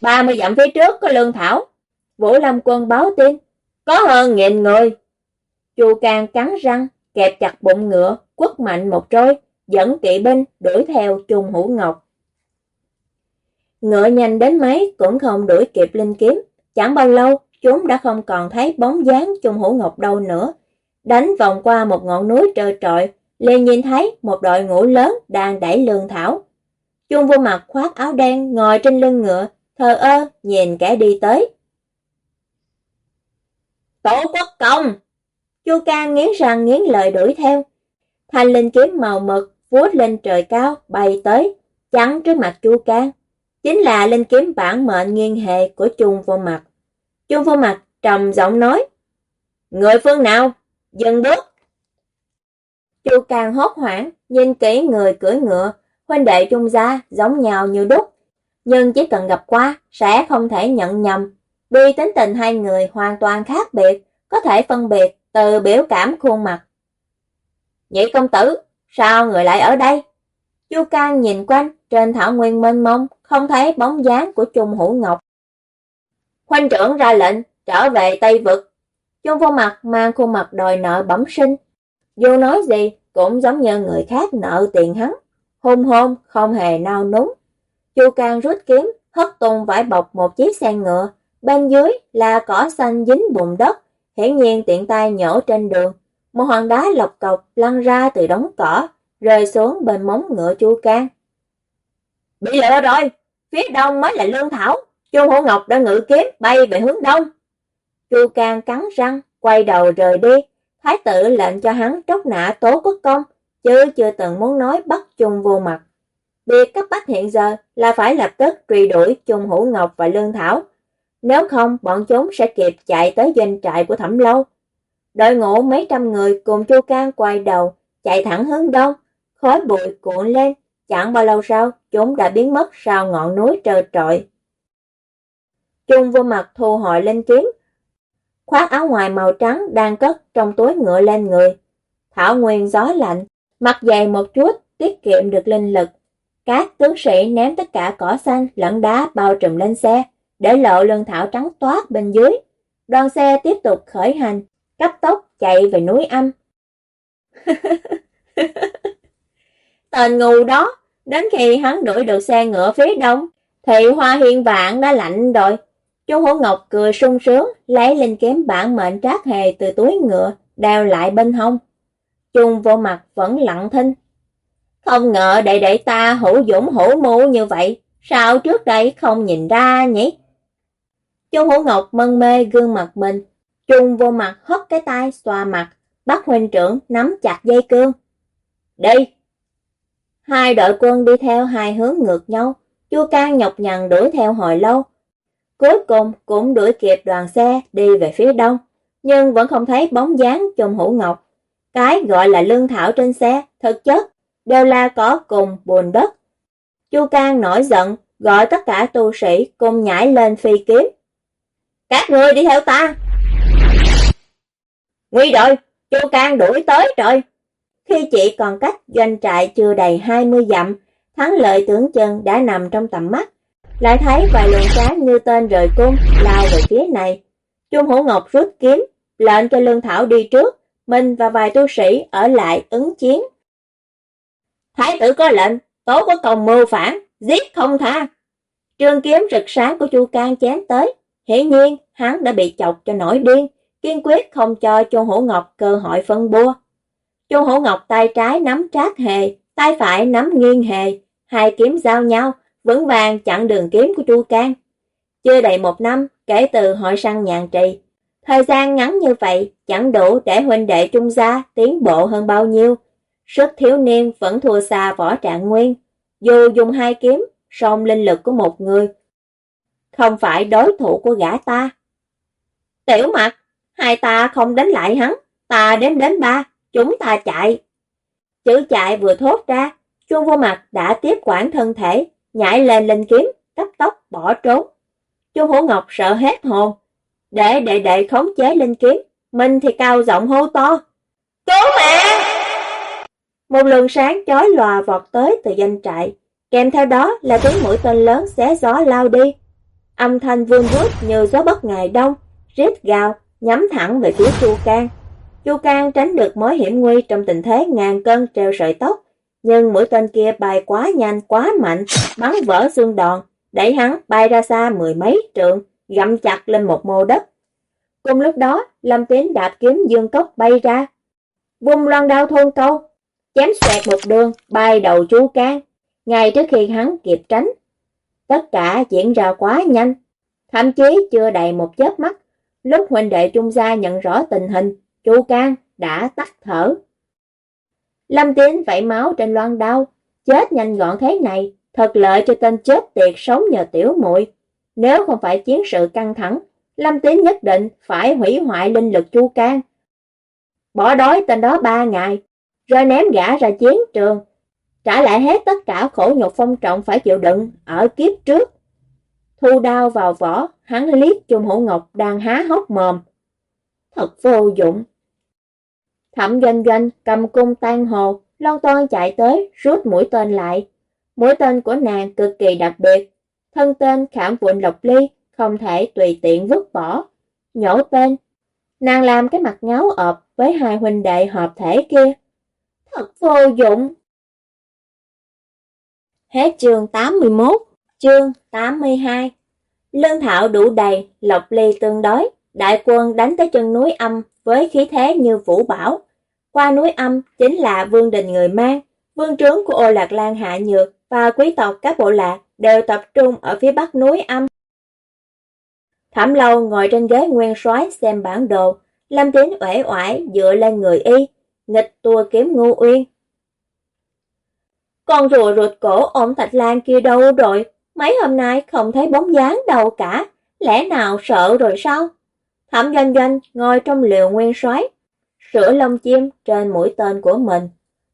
30 dặm phía trước có Lương Thảo. Vũ Lâm Quân báo tin, có hơn nghìn người. Chu Càng cắn răng, kẹp chặt bụng ngựa, quất mạnh một trôi, dẫn kỵ binh đuổi theo Trung Hữu Ngọc. Ngựa nhanh đến mấy cũng không đuổi kịp linh kiếm, chẳng bao lâu chúng đã không còn thấy bóng dáng Trung Hữu Ngọc đâu nữa. Đánh vòng qua một ngọn núi trơ trọi, liền nhìn thấy một đội ngũ lớn đang đẩy lương thảo. Trung vô mặt khoác áo đen ngồi trên lưng ngựa, thờ ơ nhìn kẻ đi tới. Tổ quốc công! Chu Can nghiến răng nghiến lợi đuổi theo. Thanh linh kiếm màu mực vuốt lên trời cao bay tới, chắn trước mặt Chu Can. Chính là linh kiếm bản mệnh nghiêng hệ của Trung vô mặt. Trung vô mặt trầm giọng nói. Người phương nào? Dừng bước! Chu Can hốt hoảng, nhìn kỹ người cưỡi ngựa, huynh đệ Trung gia giống nhau như đúc. Nhưng chỉ cần gặp qua, sẽ không thể nhận nhầm. Vì tính tình hai người hoàn toàn khác biệt, có thể phân biệt từ biểu cảm khuôn mặt. Nhị công tử, sao người lại ở đây? Chu Cang nhìn quanh, trên thảo nguyên mênh mông, không thấy bóng dáng của Trung Hữu Ngọc. khoanh trưởng ra lệnh, trở về Tây Vực. Trung vô mặt mang khuôn mặt đòi nợ bẩm sinh. Dù nói gì, cũng giống như người khác nợ tiền hắn. Hôn hôn, không hề nao núng. Chu Cang rút kiếm, hất tung vải bọc một chiếc xe ngựa. Bên dưới là cỏ xanh dính bùn đất, hiển nhiên tiện tay nhổ trên đường. Một hòn đá lọc cọc lăn ra từ đống cỏ, rơi xuống bên móng ngựa Chu can Bị lừa rồi, phía đông mới là lương thảo. Chu Hổ Ngọc đã ngự kiếm bay về hướng đông. Chu can cắn răng, quay đầu rời đi. Thái tử lệnh cho hắn tróc nã tố quốc công, chứ chưa từng muốn nói bắt chung vô mặt. Việc cấp bách hiện giờ là phải lập tức truy đuổi chung Hữu Ngọc và Lương Thảo. Nếu không, bọn chúng sẽ kịp chạy tới doanh trại của Thẩm Lâu. Đội ngũ mấy trăm người cùng Chu can quay đầu, chạy thẳng hướng đông, khói bụi cuộn lên, chẳng bao lâu sau, chúng đã biến mất sau ngọn núi trơ trọi. Trung vô mặt thu hồi lên kiếm, khoác áo ngoài màu trắng đang cất trong túi ngựa lên người. Thảo nguyên gió lạnh, mặc dày một chút, tiết kiệm được linh lực. Các tướng sĩ ném tất cả cỏ xanh lẫn đá bao trùm lên xe, để lộ lưng thảo trắng toát bên dưới. Đoàn xe tiếp tục khởi hành, cấp tốc chạy về núi âm. Tên ngu đó, đến khi hắn đuổi được xe ngựa phía đông, thì hoa hiên vạn đã lạnh rồi. Chu Hổ Ngọc cười sung sướng, lấy lên kiếm bản mệnh trác hề từ túi ngựa, đeo lại bên hông. Chung vô mặt vẫn lặng thinh. Không ngờ đệ đệ ta hữu dũng hữu mưu như vậy, sao trước đây không nhìn ra nhỉ? Chu Hổ Ngọc mân mê gương mặt mình, trùng vô mặt hất cái tay xoa mặt, bắt huynh trưởng nắm chặt dây cương. Đi! Hai đội quân đi theo hai hướng ngược nhau, Chu Cang nhọc nhằn đuổi theo hồi lâu. Cuối cùng cũng đuổi kịp đoàn xe đi về phía đông, nhưng vẫn không thấy bóng dáng Trung Hữu Ngọc. Cái gọi là lương thảo trên xe, thực chất, đều là có cùng bùn đất. Chu Cang nổi giận, gọi tất cả tu sĩ cùng nhảy lên phi kiếm. Các ngươi đi theo ta! Nguy rồi, Chu Cang đuổi tới rồi. Khi chỉ còn cách doanh trại chưa đầy 20 dặm, thắng lợi tướng chân đã nằm trong tầm mắt. Lại thấy vài luồng sáng như tên rời cung lao về phía này. Trung Hữu Ngọc rút kiếm, lệnh cho Lương Thảo đi trước, mình và vài tu sĩ ở lại ứng chiến. Thái tử có lệnh, tố có công mưu phản, giết không tha. Trường kiếm rực sáng của Chu Cang chém tới, hiển nhiên hắn đã bị chọc cho nổi điên, kiên quyết không cho Chu Hữu Ngọc cơ hội phân bua. Chu Hữu Ngọc tay trái nắm trác hề, tay phải nắm nghiêng hề, hai kiếm giao nhau, vững vàng chặn đường kiếm của Chu Cang. Chưa đầy một năm kể từ hội săn nhàn trì, thời gian ngắn như vậy chẳng đủ để huynh đệ trung gia tiến bộ hơn bao nhiêu. Sức thiếu niên vẫn thua xa võ trạng nguyên, dù dùng hai kiếm, song linh lực của một người. Không phải đối thủ của gã ta. Tiểu mặt, hai ta không đánh lại hắn, ta đếm đến ba, chúng ta chạy. Chữ chạy vừa thốt ra, chuông vô mặt đã tiếp quản thân thể, nhảy lên lên kiếm, cấp tốc bỏ trốn. Chu Hổ Ngọc sợ hết hồn, để đệ đệ khống chế lên kiếm, mình thì cao giọng hô to. Cứu mẹ! Một luồng sáng chói lòa vọt tới từ danh trại, kèm theo đó là tiếng mũi tên lớn xé gió lao đi. Âm thanh vươn vút như gió bất ngày đông, rít gào, nhắm thẳng về phía Chu Can. Chu Can tránh được mối hiểm nguy trong tình thế ngàn cân treo sợi tóc, nhưng mũi tên kia bay quá nhanh, quá mạnh, bắn vỡ xương đòn, đẩy hắn bay ra xa mười mấy trượng, gặm chặt lên một mô đất. Cùng lúc đó, Lâm Tiến đạp kiếm dương cốc bay ra, vung loan đao thôn câu, chém xoẹt một đường, bay đầu Chu Can, ngay trước khi hắn kịp tránh. Tất cả diễn ra quá nhanh, thậm chí chưa đầy một chớp mắt, lúc huynh đệ trung gia nhận rõ tình hình, Chu Can đã tắt thở. Lâm Tiến vẫy máu trên loan đau, chết nhanh gọn thế này, thật lợi cho tên chết tiệt sống nhờ tiểu muội. Nếu không phải chiến sự căng thẳng, Lâm Tiến nhất định phải hủy hoại linh lực Chu Can. Bỏ đói tên đó ba ngày, rồi ném gã ra chiến trường, trả lại hết tất cả khổ nhục phong trọng phải chịu đựng ở kiếp trước. Thu đao vào vỏ, hắn liếc chung Hữu Ngọc đang há hốc mồm. Thật vô dụng. Thẩm doanh doanh cầm cung tan hồ, Lon Toan chạy tới, rút mũi tên lại. Mũi tên của nàng cực kỳ đặc biệt. Thân tên khảm vụn lộc ly, không thể tùy tiện vứt bỏ. Nhổ tên. Nàng làm cái mặt ngáo ợp với hai huynh đệ hợp thể kia. Thật vô dụng. Hết chương 81, chương 82. Lương thảo đủ đầy, lộc ly tương đối, đại quân đánh tới chân núi âm với khí thế như vũ bảo. Qua núi âm chính là vương đình người mang, vương trướng của ô lạc lan hạ nhược và quý tộc các bộ lạc đều tập trung ở phía bắc núi âm. Thẩm lâu ngồi trên ghế nguyên soái xem bản đồ, Lâm Tín uể oải dựa lên người y, nghịch tua kiếm ngu uyên. Con rùa rụt cổ ôm Thạch Lan kia đâu rồi? Mấy hôm nay không thấy bóng dáng đâu cả, lẽ nào sợ rồi sao? Thẩm doanh doanh ngồi trong liều nguyên soái sửa lông chim trên mũi tên của mình.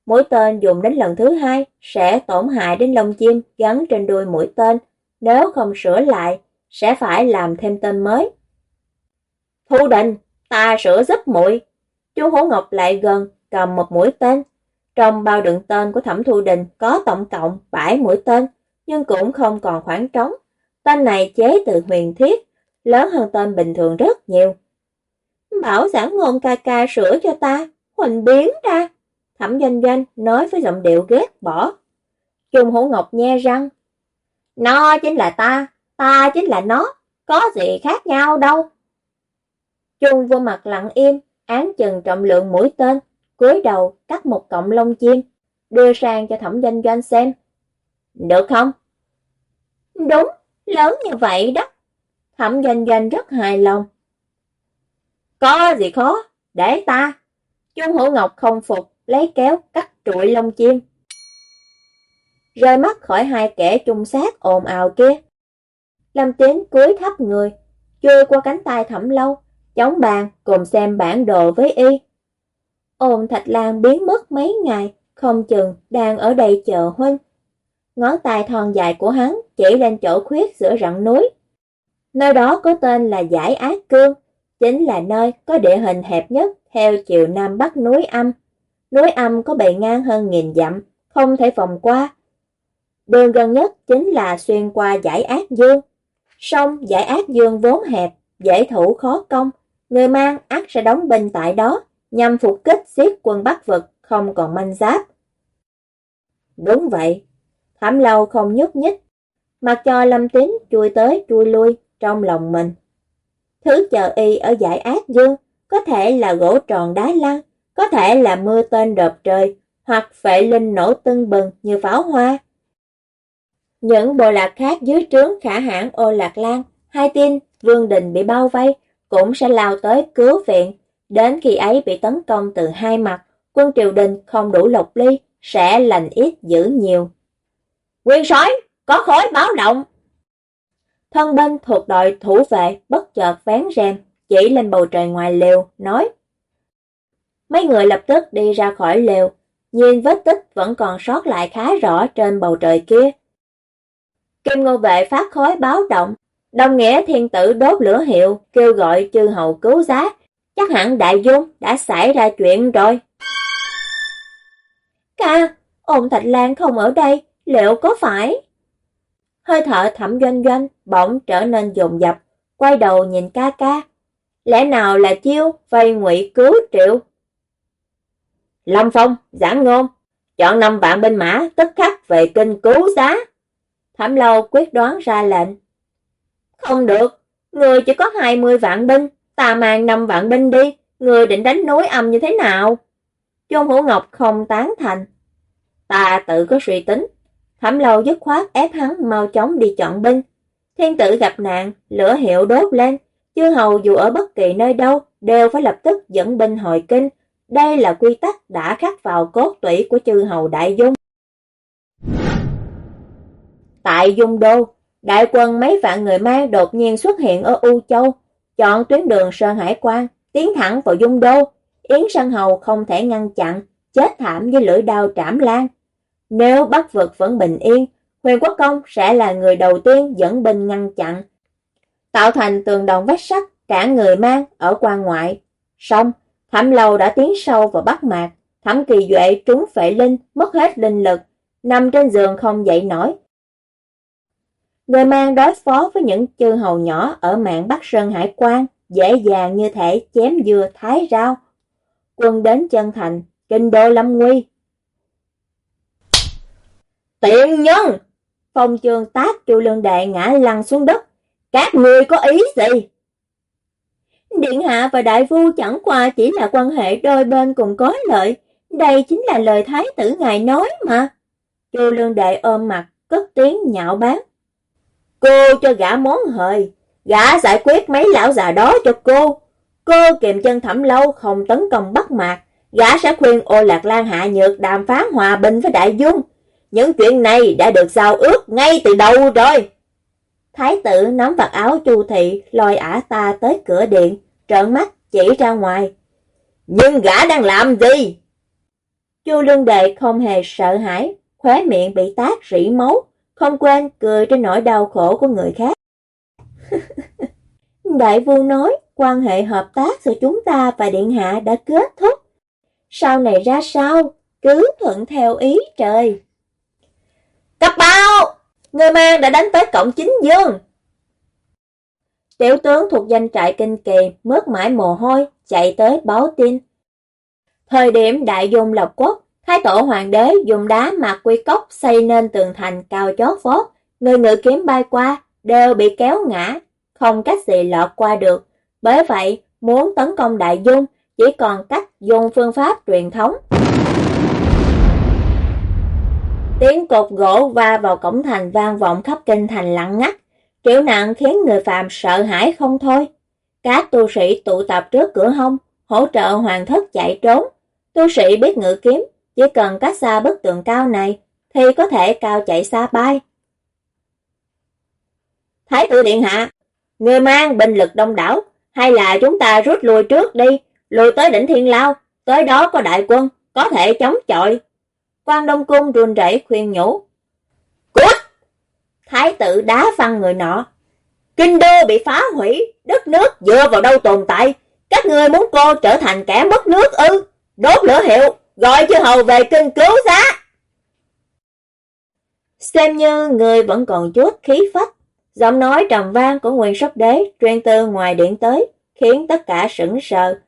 Mũi tên dùng đến lần thứ hai sẽ tổn hại đến lông chim gắn trên đuôi mũi tên. Nếu không sửa lại, sẽ phải làm thêm tên mới. Thu định, ta sửa giúp muội. Chú Hổ Ngọc lại gần, cầm một mũi tên. Trong bao đựng tên của Thẩm Thu Đình có tổng cộng 7 mũi tên, nhưng cũng không còn khoảng trống. Tên này chế từ huyền thiết, lớn hơn tên bình thường rất nhiều. Bảo giảng ngôn ca ca sửa cho ta, huỳnh biến ra. Thẩm doanh doanh nói với giọng điệu ghét bỏ. Trung Hổ Ngọc nhe răng. Nó chính là ta, ta chính là nó, có gì khác nhau đâu. Trung vô mặt lặng im, án chừng trọng lượng mũi tên, cúi đầu cắt một cọng lông chim, đưa sang cho thẩm doanh doanh xem. Được không? Đúng, lớn như vậy đó. Thẩm doanh doanh rất hài lòng. Có gì khó, để ta. Trung Hữu Ngọc không phục, lấy kéo cắt trụi lông chim. Rơi mắt khỏi hai kẻ chung sát ồn ào kia. Lâm Tiến cúi thấp người, chui qua cánh tay thẩm lâu, chống bàn cùng xem bản đồ với y. Ôn Thạch Lan biến mất mấy ngày, không chừng đang ở đây chờ huynh. Ngón tay thon dài của hắn chỉ lên chỗ khuyết giữa rặng núi. Nơi đó có tên là Giải Ác Cương, chính là nơi có địa hình hẹp nhất theo chiều nam bắc núi âm. Núi âm có bề ngang hơn nghìn dặm, không thể vòng qua. Đường gần nhất chính là xuyên qua giải ác dương. Sông giải ác dương vốn hẹp, dễ thủ khó công, người mang ác sẽ đóng binh tại đó, nhằm phục kích giết quân Bắc vực không còn manh giáp. Đúng vậy, thảm lâu không nhúc nhích, mặc cho lâm tín chui tới chui lui trong lòng mình. Thứ chờ y ở giải ác dương có thể là gỗ tròn đá lăn, có thể là mưa tên đợp trời, hoặc phệ linh nổ tưng bừng như pháo hoa. Những bộ lạc khác dưới trướng khả hãn ô lạc lan, hai tin Vương Đình bị bao vây, cũng sẽ lao tới cứu viện. Đến khi ấy bị tấn công từ hai mặt, quân triều đình không đủ lộc ly, sẽ lành ít giữ nhiều. Nguyên sói, có khối báo động. Thân binh thuộc đội thủ vệ bất chợt vén rèm, chỉ lên bầu trời ngoài lều, nói. Mấy người lập tức đi ra khỏi lều, nhìn vết tích vẫn còn sót lại khá rõ trên bầu trời kia. Kim Ngô Vệ phát khói báo động, đồng nghĩa thiên tử đốt lửa hiệu kêu gọi chư hầu cứu giá, chắc hẳn đại dung đã xảy ra chuyện rồi. Ca, ôn Thạch Lan không ở đây, liệu có phải? Hơi thở thẩm doanh doanh bỗng trở nên dồn dập, quay đầu nhìn ca ca. Lẽ nào là chiêu vây ngụy cứu triệu? Lâm Phong, giảng ngôn, chọn năm vạn binh mã tức khắc về kinh cứu giá. Thẩm lâu quyết đoán ra lệnh. Không được, người chỉ có 20 vạn binh, ta mang năm vạn binh đi, người định đánh núi âm như thế nào? Trung Hữu Ngọc không tán thành. Ta tự có suy tính, Thẩm lâu dứt khoát ép hắn mau chóng đi chọn binh. Thiên tử gặp nạn, lửa hiệu đốt lên, chư hầu dù ở bất kỳ nơi đâu đều phải lập tức dẫn binh hồi kinh. Đây là quy tắc đã khắc vào cốt tủy của chư hầu Đại Dung. Tại Dung Đô, đại quân mấy vạn người mang đột nhiên xuất hiện ở U Châu, chọn tuyến đường Sơn Hải Quan, tiến thẳng vào Dung Đô. Yến Sơn Hầu không thể ngăn chặn, chết thảm với lưỡi đao trảm lan. Nếu Bắc vực vẫn bình yên, Huyền Quốc Công sẽ là người đầu tiên dẫn binh ngăn chặn, tạo thành tường đồng vách sắt cả người mang ở quan ngoại. Xong, Thẩm Lâu đã tiến sâu vào Bắc Mạc, Thẩm Kỳ Duệ trúng phệ linh, mất hết linh lực, nằm trên giường không dậy nổi. Người mang đối phó với những chư hầu nhỏ ở mạng Bắc Sơn Hải quan, dễ dàng như thể chém dừa thái rau. Quân đến chân thành, kinh đô lâm nguy. Tiện nhân! Phong trường tác chu lương đệ ngã lăn xuống đất. Các người có ý gì? Điện hạ và đại vu chẳng qua chỉ là quan hệ đôi bên cùng có lợi. Đây chính là lời thái tử ngài nói mà. Chu lương đệ ôm mặt, cất tiếng nhạo báng. Cô cho gã món hời, gã giải quyết mấy lão già đó cho cô. Cô kiềm chân thẩm lâu không tấn công bắt mạc, gã sẽ khuyên ô lạc lan hạ nhược đàm phán hòa bình với đại dung. Những chuyện này đã được giao ước ngay từ đầu rồi. Thái tử nắm vạt áo chu thị, lôi ả ta tới cửa điện, trợn mắt chỉ ra ngoài. Nhưng gã đang làm gì? Chu lương đệ không hề sợ hãi, khóe miệng bị tát rỉ máu, không quên cười trên nỗi đau khổ của người khác. Đại vua nói quan hệ hợp tác giữa chúng ta và Điện Hạ đã kết thúc. Sau này ra sao, cứ thuận theo ý trời. Cấp báo! Người mang đã đánh tới cổng chính dương. Tiểu tướng thuộc danh trại kinh kỳ mướt mãi mồ hôi, chạy tới báo tin. Thời điểm đại dung lộc quốc, Thái tổ hoàng đế dùng đá mà quy cốc xây nên tường thành cao chót vót, người ngự kiếm bay qua đều bị kéo ngã, không cách gì lọt qua được. Bởi vậy, muốn tấn công đại dung chỉ còn cách dùng phương pháp truyền thống. Tiếng cột gỗ va vào cổng thành vang vọng khắp kinh thành lặng ngắt, triệu nặng khiến người phàm sợ hãi không thôi. Các tu sĩ tụ tập trước cửa hông, hỗ trợ hoàng thất chạy trốn. Tu sĩ biết ngự kiếm, chỉ cần cách xa bức tường cao này thì có thể cao chạy xa bay. Thái tử điện hạ, người mang binh lực đông đảo, hay là chúng ta rút lui trước đi, lùi tới đỉnh thiên lao, tới đó có đại quân, có thể chống chọi. Quan Đông Cung run rẩy khuyên nhủ. Cút! Thái tử đá văng người nọ. Kinh đô bị phá hủy, đất nước dựa vào đâu tồn tại. Các người muốn cô trở thành kẻ mất nước ư? Đốt lửa hiệu, gọi chư hầu về kinh cứu giá. Xem như người vẫn còn chút khí phách, giọng nói trầm vang của Nguyên Sóc Đế truyền từ ngoài điện tới, khiến tất cả sững sờ.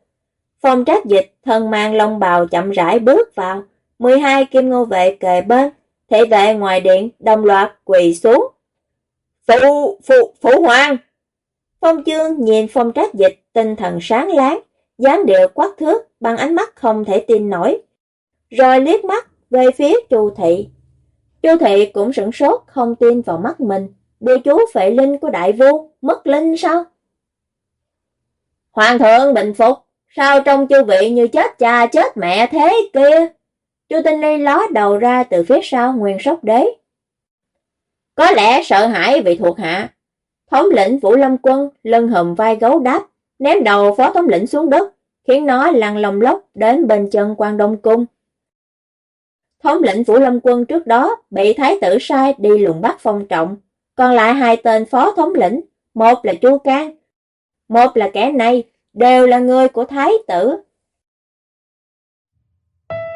Phong trác dịch thân mang lông bào chậm rãi bước vào, 12 kim ngô vệ kề bên, thể vệ ngoài điện đồng loạt quỳ xuống. Phụ, phụ, phụ hoàng! Phong chương nhìn phong trác dịch tinh thần sáng láng, dáng điệu quát thước bằng ánh mắt không thể tin nổi. Rồi liếc mắt về phía Chu thị. Chu thị cũng sửng sốt không tin vào mắt mình, bị chú phệ linh của đại vua mất linh sao? Hoàng thượng bình phục, sao trong chư vị như chết cha chết mẹ thế kia? Chu Tinh Ly ló đầu ra từ phía sau nguyên sóc đế. Có lẽ sợ hãi vị thuộc hạ. Thống lĩnh Vũ Lâm Quân lưng hùm vai gấu đáp, ném đầu phó thống lĩnh xuống đất, khiến nó lăn lồng lốc đến bên chân quan đông cung. Thống lĩnh Vũ Lâm Quân trước đó bị thái tử sai đi lùng bắt phong trọng, còn lại hai tên phó thống lĩnh, một là Chu Can, một là kẻ này, đều là người của thái tử.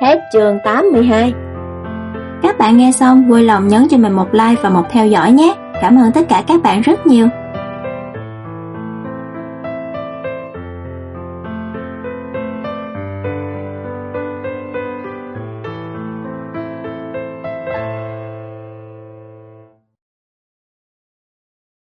Hết chương 82 Các bạn nghe xong vui lòng nhấn cho mình một like và một theo dõi nhé. Cảm ơn tất cả các bạn rất nhiều.